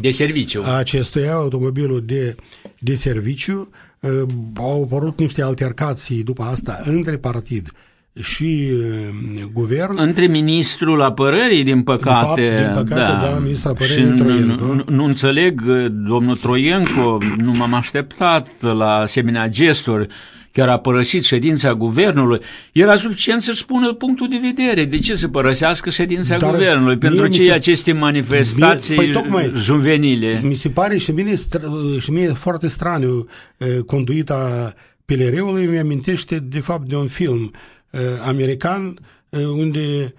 S7: de serviciu.
S6: Acestuia, automobilul de, de serviciu, au apărut niște altercații după asta între partid și guvern.
S7: Între ministrul apărării, din păcate.
S6: De fapt, din păcate, da, da ministrul apărării și Troienco.
S7: Nu, nu înțeleg, domnul Troienco, nu m-am așteptat la asemenea gesturi chiar a părăsit ședința guvernului, era suficient să-și spună punctul de vedere. De ce să părăsească ședința Dar guvernului? Pentru ce se... aceste manifestații mie, păi, tocmai, juvenile?
S6: Mi se pare și mie, și mie foarte straniu conduita Pilereului, mi amintește de fapt de un film american unde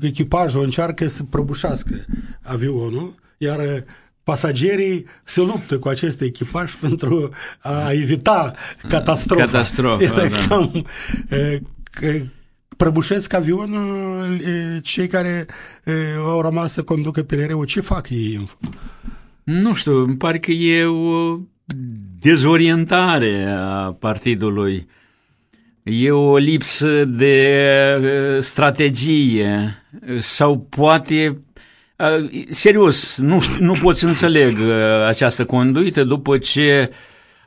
S6: echipajul încearcă să prăbușească avionul, iar pasagerii se luptă cu acest echipaj pentru a evita catastrofa.
S7: Catastrofa, da. Cam,
S6: prăbușesc avionul cei care au rămas să conducă PNR-ul. Ce fac ei?
S7: Nu știu, îmi pare că e o dezorientare a partidului. E o lipsă de strategie sau poate serios, nu, nu pot să înțeleg această conduită după ce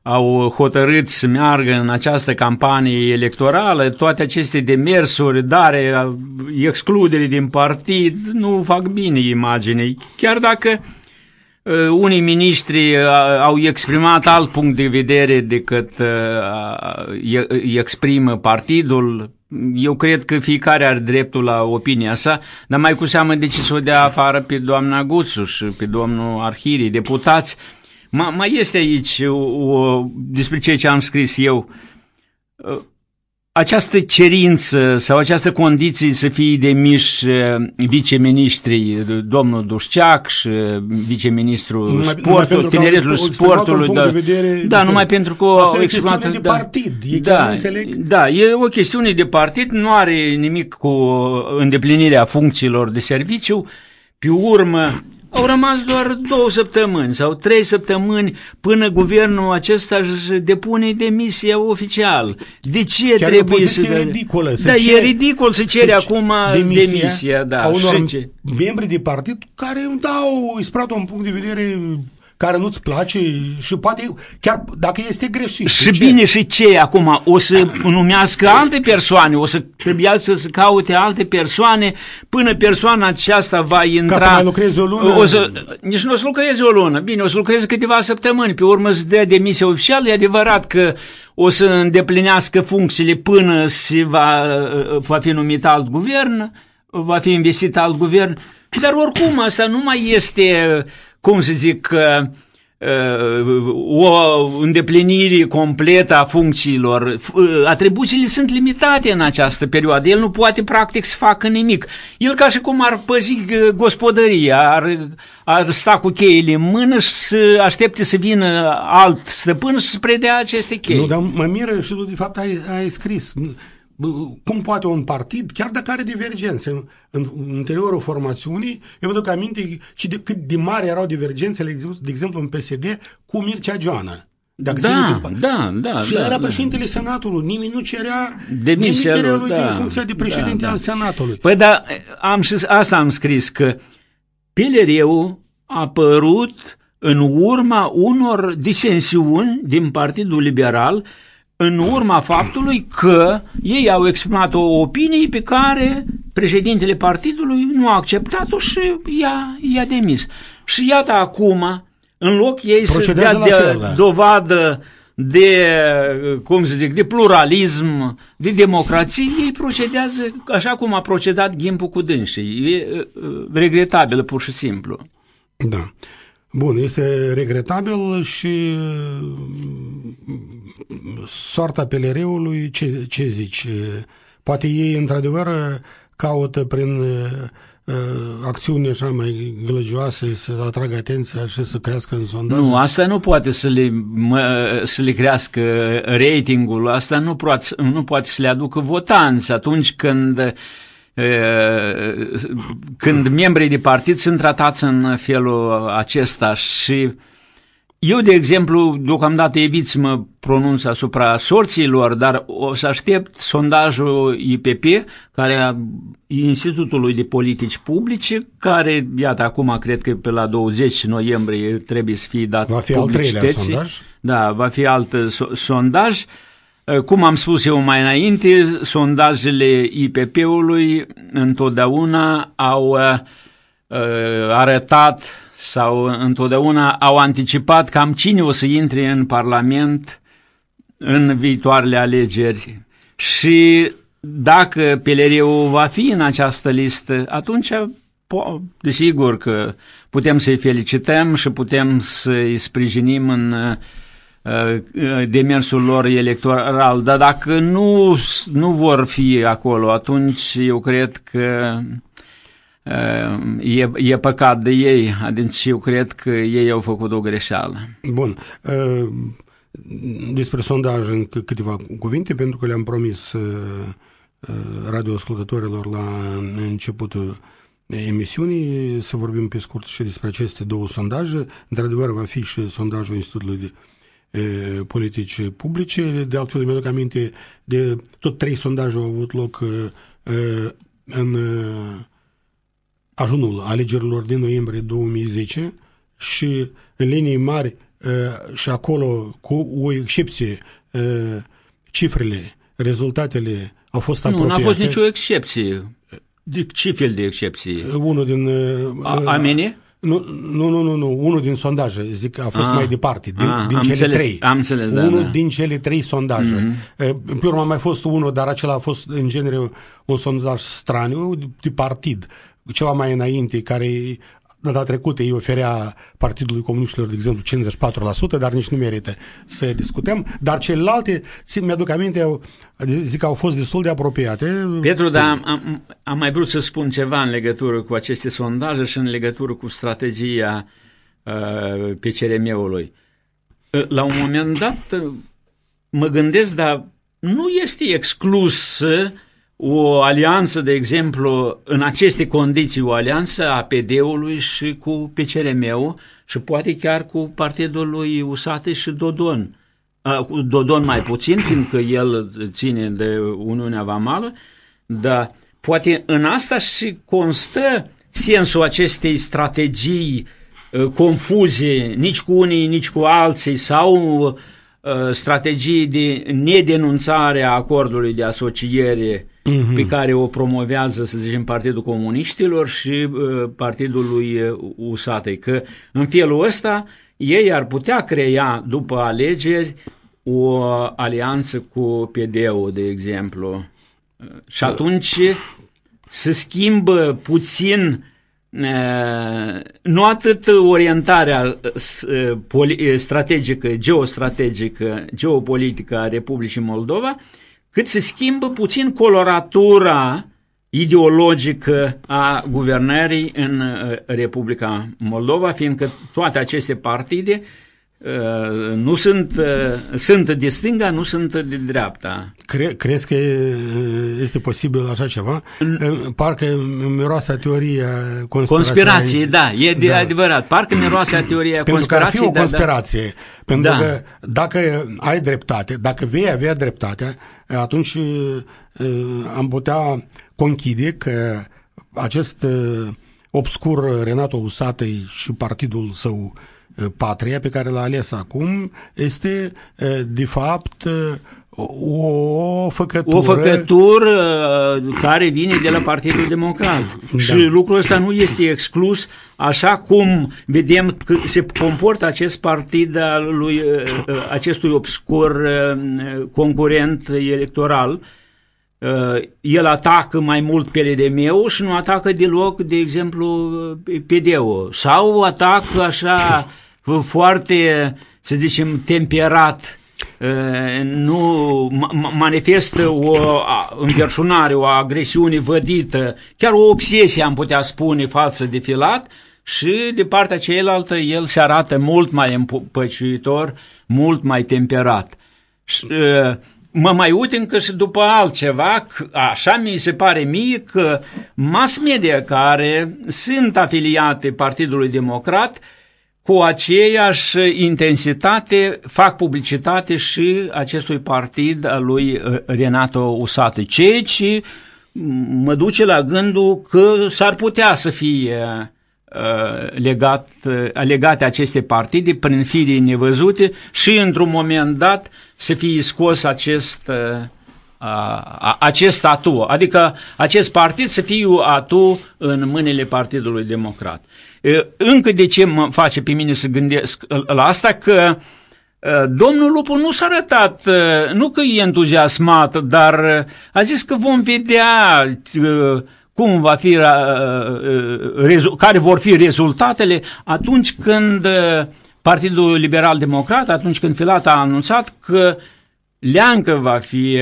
S7: au hotărât să meargă în această campanie electorală, toate aceste demersuri, dare, excludere din partid, nu fac bine imaginei. Chiar dacă unii miniștri au exprimat alt punct de vedere decât exprimă partidul, eu cred că fiecare are dreptul la opinia sa, dar mai cu seamă de ce să o dea afară pe doamna Guțuș și pe domnul Arhiri, deputați. Ma, mai este aici o, o, despre ceea ce am scris eu această cerință sau această condiție să fie demiși uh, viceministrii, domnul Dușceac și viceministrul sportului, tineretului sportului, da, da numai pentru că
S6: au exprimat... de da, partid, e
S7: da, da, e o chestiune de partid, nu are nimic cu îndeplinirea funcțiilor de serviciu, pe urmă au rămas doar două săptămâni sau trei săptămâni până guvernul acesta își depune demisia oficial. De ce
S6: Chiar
S7: trebuie să...
S6: E ridicolă.
S7: Da, cer, e ridicol să cere acum demisia, demisia da.
S6: A unor membri de partid care îmi dau, îi un punct de vedere care nu-ți place și poate chiar dacă este greșit.
S7: Și bine și ce acum? O să numească alte persoane, o să trebuiască să caute alte persoane până persoana aceasta va intra...
S6: Ca să mai lucreze o lună?
S7: O să, nici nu o să lucreze o lună, bine, o să lucreze câteva săptămâni, pe urmă să dea demisia oficială, e adevărat că o să îndeplinească funcțiile până se va, va fi numit alt guvern, va fi investit alt guvern, dar oricum asta nu mai este, cum să zic, o îndeplinire completă a funcțiilor. Atribuțiile sunt limitate în această perioadă. El nu poate practic să facă nimic. El ca și cum ar păzi gospodăria, ar, ar sta cu cheile în mână și să aștepte să vină alt stăpân să predea aceste chei.
S6: Nu, dar mă miră și tu de fapt ai, ai scris cum poate un partid, chiar dacă are divergențe în, în, în interiorul formațiunii, eu vă duc aminte și de, cât de mari erau divergențele, de exemplu, în PSD cu Mircea Joana.
S7: Dacă da, da, da.
S6: Și
S7: da,
S6: era
S7: da.
S6: președintele Senatului. Nimeni nu cerea
S7: demisia
S6: lui
S7: da,
S6: din funcția de președinte
S7: da, da.
S6: al Senatului.
S7: Păi da, am și, asta am scris, că Pilereu a apărut în urma unor disensiuni din Partidul Liberal în urma faptului că ei au exprimat o opinie pe care președintele partidului nu a acceptat-o și i-a, i-a demis. Și iată acum, în loc ei
S6: Procedează
S7: să dea de,
S6: fel, da.
S7: dovadă de, cum să zic, de pluralism, de democrație, ei procedează așa cum a procedat Ghimpul cu dânsii. E uh, regretabil, pur și simplu.
S6: Da. Bun, este regretabil și soarta pelereului, ce, ce zici? Poate ei, într-adevăr, caută prin uh, acțiuni așa mai glăgioase să atragă atenția și să crească în sondaj?
S7: Nu, asta nu poate să le, mă, să le crească ratingul, asta nu poate, nu poate să le aducă votanți atunci când când membrii de partid sunt tratați în felul acesta și eu, de exemplu, deocamdată evit să mă pronunț asupra sorților, dar o să aștept sondajul IPP, care a Institutului de Politici Publice, care, iată, acum cred că pe la 20 noiembrie trebuie să fie dat
S6: Va fi al treilea sondaj?
S7: Da, va fi alt so- sondaj. Cum am spus eu mai înainte, sondajele IPP-ului întotdeauna au uh, arătat sau întotdeauna au anticipat cam cine o să intre în Parlament în viitoarele alegeri. Și dacă Peleriu va fi în această listă, atunci desigur că putem să-i felicităm și putem să-i sprijinim în demersul lor electoral, dar dacă nu, nu vor fi acolo, atunci eu cred că e, e păcat de ei, deci eu cred că ei au făcut o greșeală.
S6: Bun. Despre sondaj în câteva cuvinte, pentru că le-am promis radioascultătorilor la începutul emisiunii să vorbim pe scurt și despre aceste două sondaje. Într-adevăr, va fi și sondajul Institutului de politici publice. De altfel, mi-aduc aminte de tot trei sondaje au avut loc în ajunul alegerilor din noiembrie 2010 și în linii mari și acolo, cu o excepție, cifrele, rezultatele au fost apropiate.
S7: Nu, n-a fost nicio excepție. De ce fel de excepție?
S6: Unul din...
S7: A, Amene?
S6: Nu, nu, nu, nu, nu, unul din sondaje, zic, a fost
S7: Ah,
S6: mai departe, din,
S7: ah,
S6: din
S7: am
S6: cele
S7: înțeles,
S6: trei.
S7: am înțeles, da,
S6: unul
S7: da.
S6: din cele trei sondaje.
S7: Mhm.
S6: Mm-hmm. Pe urmă a mai fost unul, dar acela a fost în genere un sondaj straniu de partid, ceva mai înainte, care data trecută îi oferea Partidului Comuniștilor, de exemplu, 54%, dar nici nu merită să discutăm. Dar celelalte, țin, mi-aduc aminte, au, zic că au fost destul de apropiate.
S7: Petru, dar am, am, am mai vrut să spun ceva în legătură cu aceste sondaje și în legătură cu strategia uh, pe CRM-ului. Uh, la un moment dat uh, mă gândesc, dar nu este exclus o alianță, de exemplu, în aceste condiții, o alianță a PD-ului și cu PCRM-ul și poate chiar cu partidul lui Usate și Dodon. Uh, cu Dodon mai puțin, fiindcă el ține de Uniunea Vamală, dar poate în asta și constă sensul acestei strategii uh, confuze nici cu unii, nici cu alții sau uh, strategii de nedenunțare a acordului de asociere mm-hmm. pe care o promovează, să zicem, Partidul Comuniștilor și uh, Partidul lui Usatăi. Că în felul ăsta ei ar putea crea după alegeri o alianță cu PD-ul, de exemplu. Și atunci se schimbă puțin nu atât orientarea strategică, geostrategică, geopolitică a Republicii Moldova, cât se schimbă puțin coloratura ideologică a guvernării în Republica Moldova, fiindcă toate aceste partide Uh, nu sunt, uh, sunt de stânga, nu sunt de dreapta.
S6: Cre, crezi că este posibil așa ceva? Parcă miroase teoria conspirației.
S7: Conspirație, da, e de da. adevărat. Parcă miroase teoria
S6: Pentru
S7: conspirației.
S6: Pentru că ar fi o conspirație. Da, da. Pentru da. că dacă ai dreptate, dacă vei avea dreptate, atunci uh, am putea conchide că acest obscur Renato Usatei și partidul său patria pe care l-a ales acum este de fapt o făcătură...
S7: O făcătură care vine de la Partidul Democrat. Da. Și lucrul ăsta nu este exclus, așa cum vedem că se comportă acest partid al lui acestui obscur concurent electoral. El atacă mai mult PLDM-ul și nu atacă deloc, de exemplu, PD-ul. Sau atacă așa foarte, să zicem, temperat, nu manifestă o înverșunare, o agresiune vădită, chiar o obsesie am putea spune față de filat și de partea cealaltă el se arată mult mai împăciuitor, mult mai temperat. Și, mă mai uit încă și după altceva, așa mi se pare mie că mass media care sunt afiliate Partidului Democrat cu aceeași intensitate fac publicitate și acestui partid al lui uh, Renato Usate, ceea ce mă duce la gândul că s-ar putea să fie uh, legat, uh, legate aceste partide prin fire nevăzute și într-un moment dat să fie scos acest, acest atu, adică acest partid să fie atu în mâinile Partidului Democrat. Încă de ce mă face pe mine să gândesc la asta? Că domnul Lupu nu s-a arătat, nu că e entuziasmat, dar a zis că vom vedea cum va fi, care vor fi rezultatele atunci când Partidul Liberal Democrat, atunci când Filat a anunțat că Leancă va fi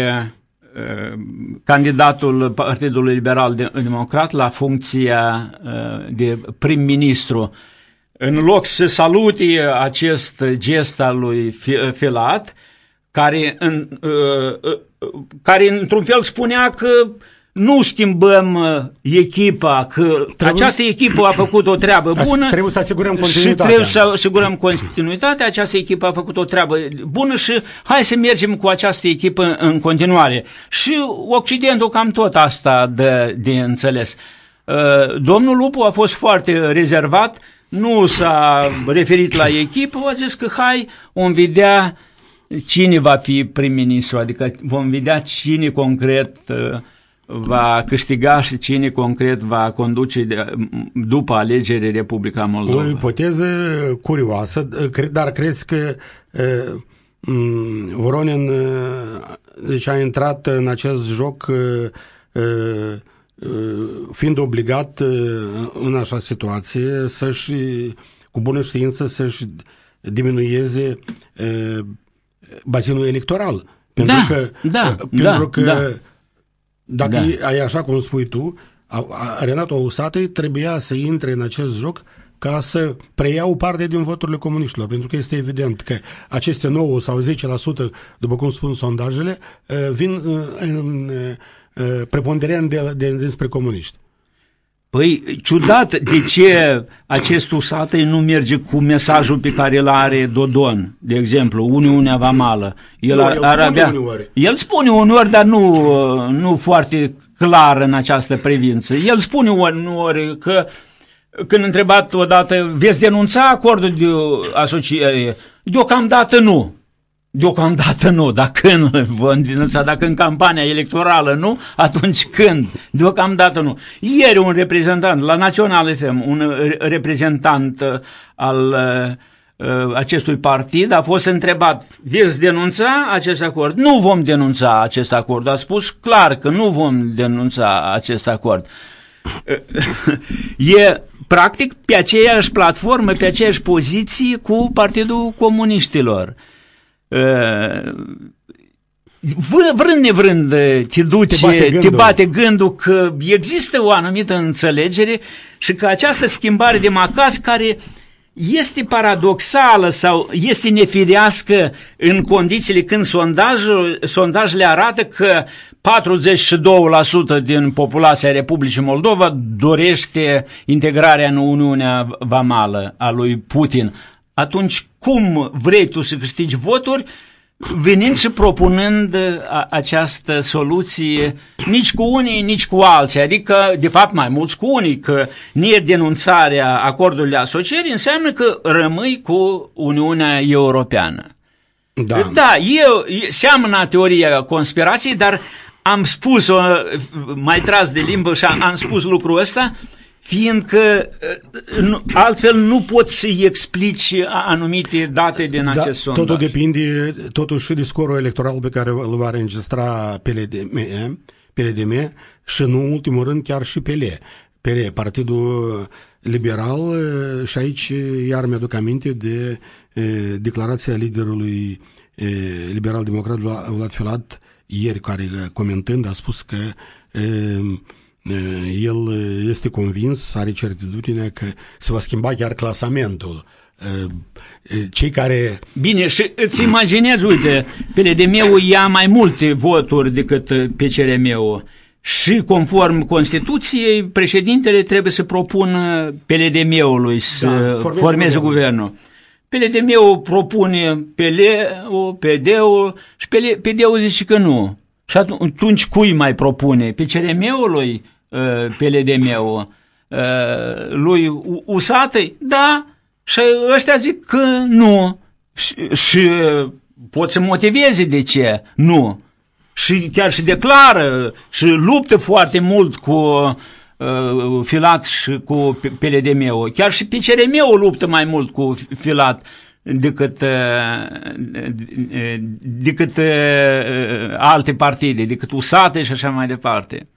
S7: candidatul Partidului Liberal Democrat la funcția uh, de prim-ministru. În loc să salute acest gest al lui Filat, care, în, uh, uh, care într-un fel spunea că nu schimbăm uh, echipa, că trebuie, această echipă a făcut o treabă bună.
S6: Trebuie să asigurăm continuitatea.
S7: Și trebuie să asigurăm continuitatea. Această echipă a făcut o treabă bună și hai să mergem cu această echipă în continuare. Și Occidentul cam tot asta de, de înțeles. Uh, domnul Lupu a fost foarte rezervat, nu s-a referit la echipă, a zis că hai, vom vedea cine va fi prim-ministru, adică vom vedea cine concret uh, va câștiga și cine concret va conduce de, după alegeri Republica Moldova.
S6: O ipoteză curioasă, dar crezi că Voronin deci a intrat în acest joc fiind obligat în așa situație să-și, cu bună știință, să-și diminueze bazinul electoral. Pentru
S7: da,
S6: că,
S7: da,
S6: pentru
S7: da,
S6: că
S7: da
S6: dacă da. e așa cum spui tu, Renato Ausatei trebuia să intre în acest joc ca să preia o parte din voturile comuniștilor, pentru că este evident că aceste 9 sau 10%, după cum spun sondajele, vin în preponderent de, de, dinspre comuniști.
S7: Păi, ciudat de ce acest usatăi nu merge cu mesajul pe care îl are Dodon, de exemplu, Uniunea Vamală.
S6: El, nu, ar, el ar avea, uneori.
S7: El spune uneori, dar nu, nu foarte clar în această privință. El spune uneori că când întrebat odată, veți denunța acordul de asociere? Deocamdată nu. Deocamdată nu, dar când vom denunța, dacă în campania electorală nu, atunci când? Deocamdată nu. Ieri un reprezentant la Național FM, un reprezentant uh, al uh, acestui partid a fost întrebat, veți denunța acest acord? Nu vom denunța acest acord. A spus clar că nu vom denunța acest acord. e practic pe aceeași platformă, pe aceeași poziție cu Partidul Comuniștilor. Vrând nevrând te duce, te bate, gândul. te bate gândul că există o anumită înțelegere și că această schimbare de macas care este paradoxală sau este nefirească în condițiile când sondajul, sondajele arată că 42% din populația Republicii Moldova dorește integrarea în Uniunea Vamală a lui Putin. Atunci cum vrei tu să câștigi voturi venind și propunând a, această soluție nici cu unii, nici cu alții, adică, de fapt, mai mulți cu unii, că nie denunțarea acordului de asociere înseamnă că rămâi cu Uniunea Europeană. Da, da eu, seamănă teoria conspirației, dar am spus-o, mai tras de limbă și am, am spus lucrul ăsta, fiindcă uh, altfel nu poți să-i explici anumite date din da, acest sondaj.
S6: Totul depinde, totuși și discorul electoral pe care îl va înregistra PLDM, PLDM și în ultimul rând chiar și PL. PL, Partidul Liberal uh, și aici iar mi-aduc aminte de uh, declarația liderului liberal-democrat Vlad Filat ieri, care comentând a spus că el este convins, are certitudinea că se va schimba chiar clasamentul. Cei care...
S7: Bine, și îți imaginezi, uite, PLDM-ul ia mai multe voturi decât PCRM-ul și conform Constituției, președintele trebuie să propună PLDM-ului să da, formeze, formeze guvernul. PLDM-ul propune PL-ul, PD-ul și PD-ul zice că nu. Și atunci cui mai propune? Pe CRM-ului uh, PLDM-ul? Uh, lui Usatăi? Da. Și ăștia zic că nu. Și, și pot să motiveze de ce nu. Și chiar și declară și luptă foarte mult cu uh, Filat și cu PLDM-ul. Chiar și PCRM-ul luptă mai mult cu Filat decât, decât alte partide, decât USATE și așa mai departe.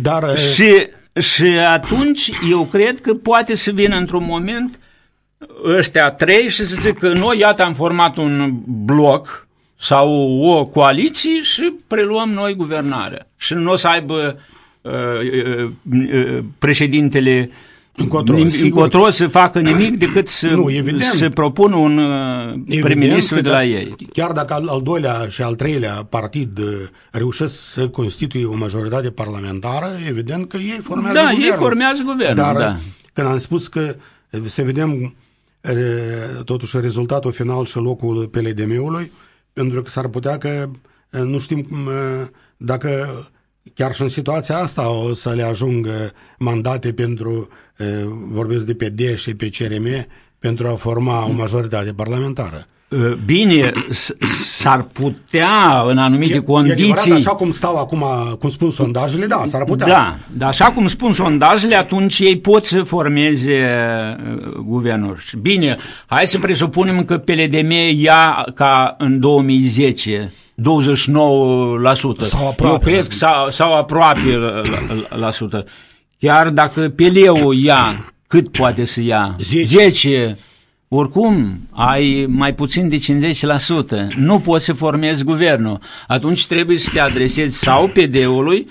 S6: Dar...
S7: Și, și atunci eu cred că poate să vină într-un moment ăștia trei și să zic că noi, iată, am format un bloc sau o coaliție și preluăm noi guvernarea. Și nu o să aibă uh, uh, uh, președintele încotro, încotro să facă nimic decât să, nu, evident, să propună un uh, prim-ministru de la ei.
S6: Chiar dacă al, al doilea și al treilea partid uh, reușesc să constituie o majoritate parlamentară, evident că ei formează
S7: da,
S6: guvernul.
S7: ei formează guvernul,
S6: Dar
S7: da.
S6: când am spus că să vedem totuși rezultatul final și locul PLDM-ului, pentru că s-ar putea că nu știm dacă chiar și în situația asta o să le ajungă mandate pentru, vorbesc de PD și pe CRM, pentru a forma o majoritate parlamentară.
S7: Bine, s-ar putea în anumite e, condiții... E adevărat,
S6: așa cum stau acum, cum spun sondajele, da, s-ar putea.
S7: Da, dar așa cum spun sondajele, atunci ei pot să formeze guvernul. Bine, hai să presupunem că PLDM ia ca în 2010 29%.
S6: Sau aproape.
S7: Eu cred că sau, sau aproape la, la, la sută. Chiar dacă peleu ia, cât poate să ia? 10. 10 oricum ai mai puțin de 50%, nu poți să formezi guvernul. Atunci trebuie să te adresezi sau PD-ului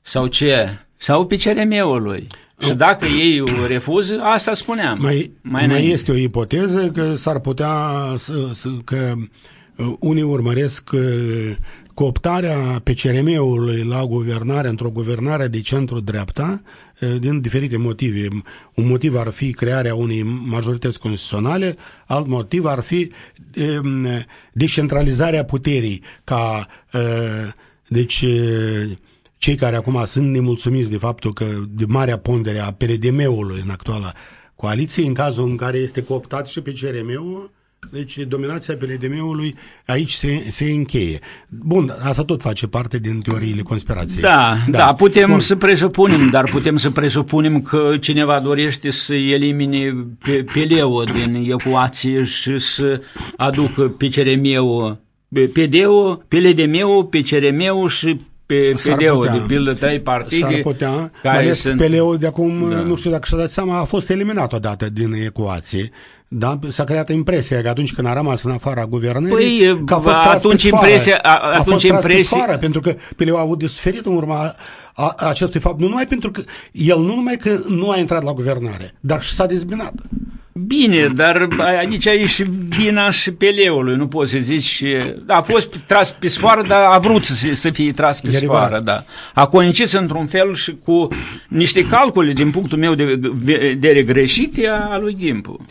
S7: sau ce? Sau pe CRM-ului. Și dacă ei o refuză, asta spuneam.
S6: Mai, mai, mai este o ipoteză că s-ar putea să, să, că Uh, unii urmăresc uh, cooptarea PCRM-ului la guvernare, într-o guvernare de centru-dreapta, uh, din diferite motive. Un motiv ar fi crearea unei majorități constituționale, alt motiv ar fi um, descentralizarea puterii, ca deci cei care acum sunt nemulțumiți de faptul că de marea pondere a PRDM-ului în actuala coaliție, în cazul în care este cooptat și pe CRM-ul, deci dominația PLDM-ului aici se, se încheie. Bun, asta tot face parte din teoriile conspirației.
S7: Da, da, da putem Bun. să presupunem, dar putem să presupunem că cineva dorește să elimine pe, pe Leo din ecuație și să aducă pe CRM-ul pe PD-ul, pe LDM-ul, pe CRM-ul și pe PLO, de pildă, trei partide.
S6: S-ar putea, mai ales sunt... PLO de acum, da. nu știu dacă și-a dat seama, a fost eliminat odată din ecuație. Da? S-a creat impresia că atunci când a rămas în afara guvernării,
S7: păi,
S6: că a fost
S7: atunci impresia, a,
S6: atunci a fost
S7: impresia...
S6: Fară, pentru că PLO a avut de suferit în urma a, a acestui fapt, nu numai pentru că el nu numai că nu a intrat la guvernare, dar și s-a dezbinat.
S7: Bine, dar aici e și vina și pe leului, nu poți să zici, a fost tras pe sfoară, dar a vrut să, să fie tras pe sfoară, da. A coincis într-un fel și cu niște calcule, din punctul meu de vedere greșite, a lui Gimpu.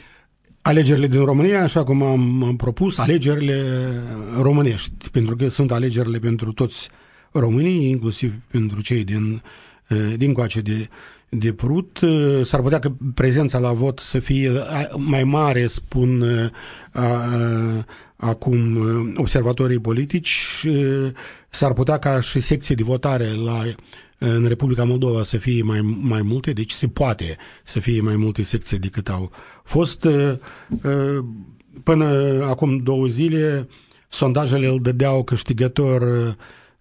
S6: Alegerile din România, așa cum am propus, alegerile românești, pentru că sunt alegerile pentru toți românii, inclusiv pentru cei din, din coace de de Prut. Uh, s-ar putea că prezența la vot să fie mai mare, spun uh, acum uh, observatorii politici. S-ar putea ca și secții de votare la în Republica Moldova să fie mai, mai multe, deci se poate să fie mai multe secții decât au fost. Până acum două zile, sondajele îl dădeau câștigător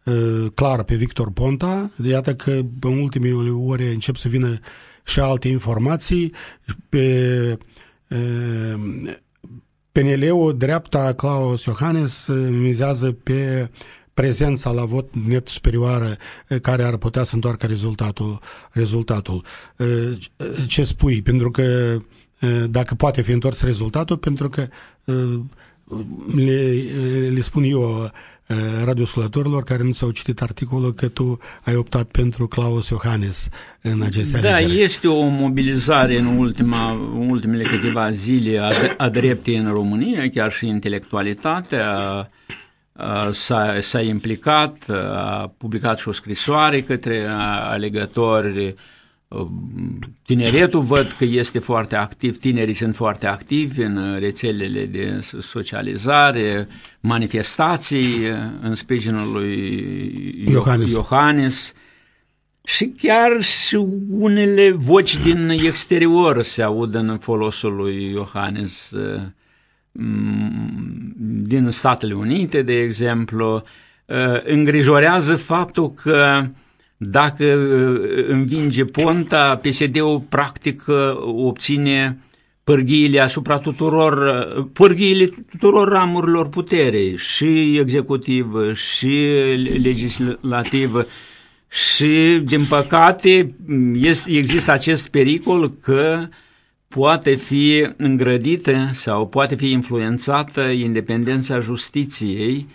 S6: Uh, clar pe Victor Ponta. Iată că în ultimele ore încep să vină și alte informații. Pe uh, PNL-ul, dreapta Claus Iohannes uh, mizează pe prezența la vot net superioară care ar putea să întoarcă rezultatul. rezultatul. Ce spui? Pentru că dacă poate fi întors rezultatul, pentru că le, le spun eu Eh, radiosulătorilor care nu s-au citit articolul că tu ai optat pentru Claus Iohannes în aceste
S7: da,
S6: alegeri.
S7: Da, este o mobilizare în, ultima, în ultimele câteva zile a, a dreptei în România, chiar și intelectualitatea s-a, s-a implicat, a publicat și o scrisoare către alegători Tineretul văd că este foarte activ, tinerii sunt foarte activi în rețelele de socializare, manifestații în sprijinul lui Iohannes. Iohannes și chiar și unele voci din exterior se aud în folosul lui Iohannes din Statele Unite, de exemplu, îngrijorează faptul că dacă uh, învinge Ponta, PSD-ul practic uh, obține pârghiile asupra tuturor, uh, pârghiile tuturor ramurilor puterei, și executivă, și legislativă, și, din păcate, este, există acest pericol că poate fi îngrădită sau poate fi influențată independența justiției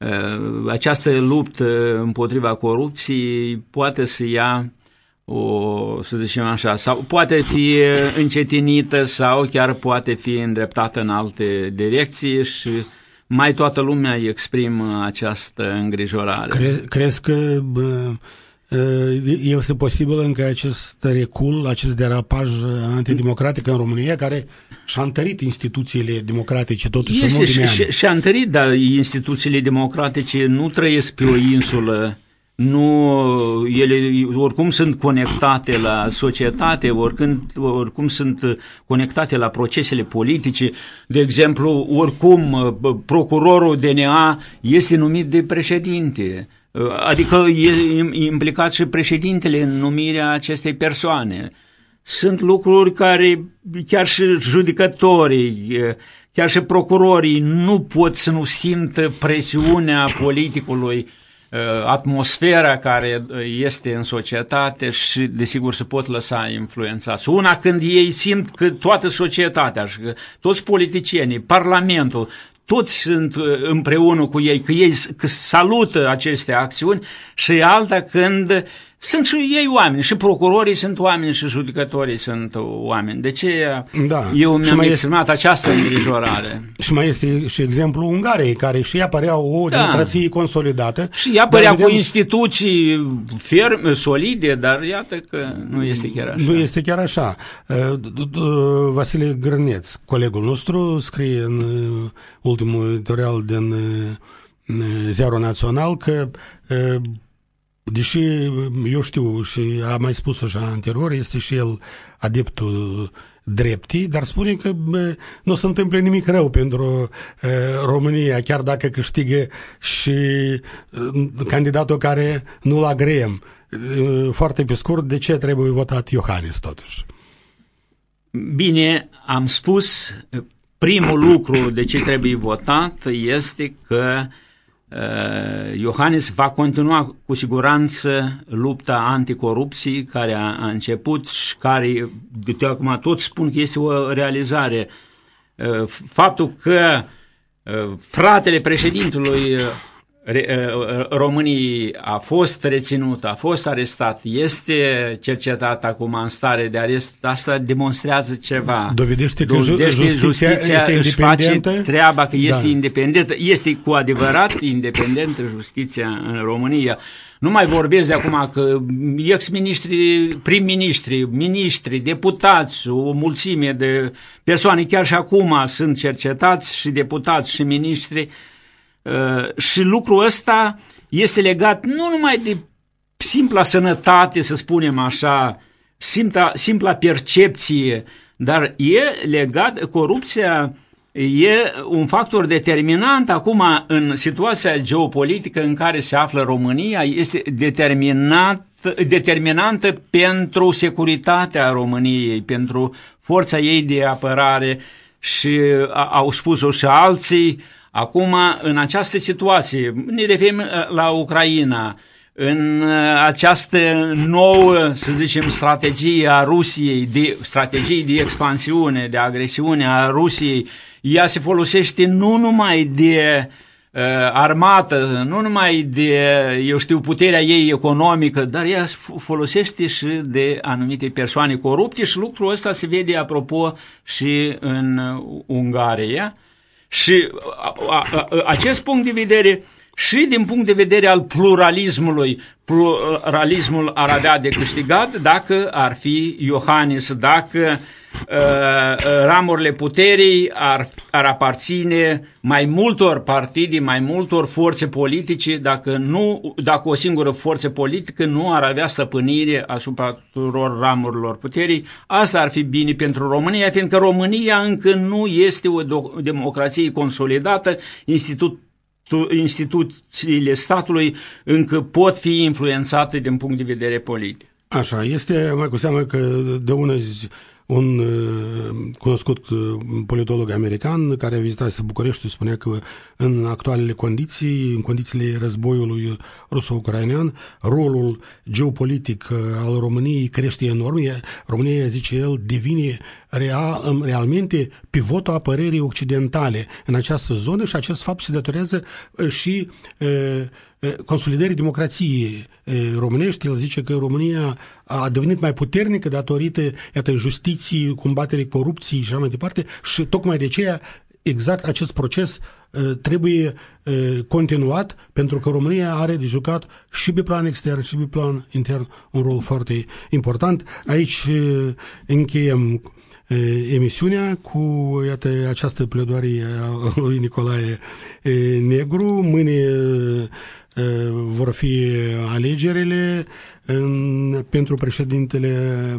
S7: Uh, această luptă împotriva corupției poate să ia o, să zicem așa, sau poate fi încetinită sau chiar poate fi îndreptată în alte direcții și mai toată lumea exprimă această îngrijorare.
S6: Cre- crezi că bă, este posibil încă acest recul, acest derapaj antidemocratic în România, care și-a întărit instituțiile democratice totuși
S7: este, și, și, și-a întărit, dar instituțiile democratice nu trăiesc pe o insulă nu, ele oricum sunt conectate la societate, oricum, oricum sunt conectate la procesele politice. De exemplu, oricum procurorul DNA este numit de președinte Adică e implicat și președintele în numirea acestei persoane. Sunt lucruri care chiar și judecătorii, chiar și procurorii nu pot să nu simtă presiunea politicului, atmosfera care este în societate și desigur se pot lăsa influențați. Una când ei simt că toată societatea și că toți politicienii, Parlamentul, toți sunt uh, împreună cu ei, că ei că salută aceste acțiuni și alta când sunt și ei oameni, și procurorii sunt oameni, și judecătorii sunt oameni. De ce
S6: Da.
S7: eu
S6: Și
S7: mi-am
S6: mai
S7: exprimat această îngrijorare?
S6: Și mai este și exemplul Ungariei, care și ea părea o
S7: Da.
S6: democrație consolidată.
S7: Și ea părea
S6: dar
S7: cu
S6: vedem-
S7: instituții ferme, solide, dar iată că nu este chiar așa.
S6: Nu este chiar așa. Uh, d- d- Vasile Grăneț, colegul nostru, scrie în uh, ultimul editorial din uh, Ziarul Național că uh, deși eu știu și am mai spus așa anterior, este și el adeptul dreptii, dar spune că bă, nu se întâmplă nimic rău pentru uh, România, chiar dacă câștigă și uh, candidatul care nu-l agreem. Uh, foarte pe scurt, de ce trebuie votat Iohannis totuși?
S7: Bine, am spus, primul lucru de ce trebuie votat este că uh, Iohannis va continua cu siguranță lupta anticorupției care a, a început și care, de acum tot spun că este o realizare. Uh, faptul că uh, fratele președintelui uh, Re- uh, României a fost reținut, a fost arestat, este cercetat acum în stare de arest, asta demonstrează ceva.
S6: Dovedește că ju- justiția este
S7: își face
S6: independentă?
S7: treaba că este
S6: Da.
S7: independentă, este cu adevărat independentă justiția în România. Nu mai vorbesc de acum că ex-ministri, prim-ministri, ministri, deputați, o mulțime de persoane chiar și acum sunt cercetați și deputați și ministri Uh, și lucrul ăsta este legat nu numai de simpla sănătate, să spunem așa, simpla, simpla percepție, dar e legat, corupția e un factor determinant acum în situația geopolitică în care se află România, este determinat, determinantă pentru securitatea României, pentru forța ei de apărare. Și a, au spus-o și alții, Acum, în această situație, ne referim uh, la Ucraina, în uh, această nouă, să zicem, strategie a Rusiei, de, strategie de expansiune, de agresiune a Rusiei, ea se folosește nu numai de uh, armată, nu numai de, eu știu, puterea ei economică, dar ea folosește și de anumite persoane corupte și lucrul ăsta se vede, apropo, și în Ungaria. Și a, a, a, acest punct de vedere și din punct de vedere al pluralismului, pluralismul ar avea de câștigat dacă ar fi Iohannis, dacă uh, ramurile puterii ar, ar aparține mai multor partide, mai multor forțe politice, dacă, nu, dacă o singură forță politică nu ar avea stăpânire asupra tuturor ramurilor puterii, asta ar fi bine pentru România, fiindcă România încă nu este o democrație consolidată, institut instituțiile statului încă pot fi influențate din punct de vedere politic.
S6: Așa, este mai cu seamă că de ună zi un uh, cunoscut uh, politolog american care a vizitat București spunea că în actualele condiții, în condițiile războiului ruso-ucrainean, rolul geopolitic uh, al României crește enorm. România, zice el, devine real, realmente pivotul apărării occidentale în această zonă și acest fapt se datorează și consolidării democrației românești. El zice că România a devenit mai puternică datorită, iată, justiției, combaterii corupției și așa mai departe și tocmai de aceea exact acest proces uh, trebuie uh, continuat pentru că România are de jucat și pe plan extern și pe plan intern un rol foarte important. Aici uh, încheiem emisiunea cu iată, această pledoarie a lui Nicolae Negru. Mâine vor fi alegerile în, pentru președintele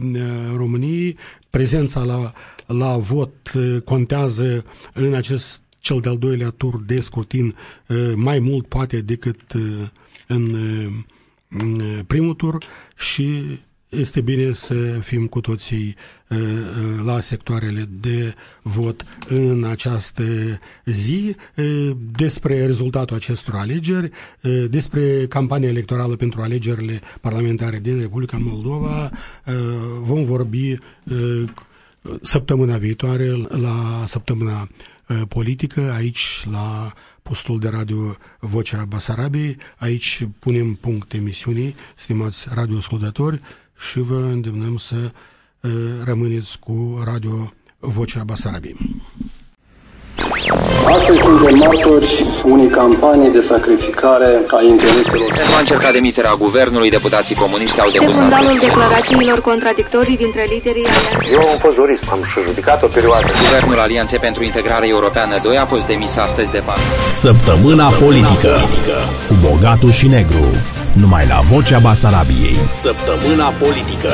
S6: României. Prezența la, la vot contează în acest cel de-al doilea tur de scrutin mai mult poate decât în primul tur și este bine să fim cu toții la sectoarele de vot în această zi despre rezultatul acestor alegeri, despre campania electorală pentru alegerile parlamentare din Republica Moldova. Vom vorbi săptămâna viitoare, la săptămâna uh, politică aici la postul de radio Vocea Basarabiei. Aici punem punct emisiunii, stimați radioascultători, și vă îndemnăm să uh, rămâneți cu radio Vocea Basarabiei.
S1: Astăzi suntem martori unei campanii de sacrificare a intereselor.
S2: Pentru a încerca demiterea guvernului, deputații comuniști au
S3: Pe
S2: depus
S3: fundalul
S2: astăzi.
S3: declarațiilor contradictorii dintre liderii alianței.
S4: Eu am fost jurist, am și judicat o perioadă.
S2: Guvernul Alianței pentru Integrare Europeană 2 a fost demis astăzi de parte.
S5: Săptămâna politică cu Bogatu și Negru. Numai la Vocea Basarabiei. Săptămâna politică.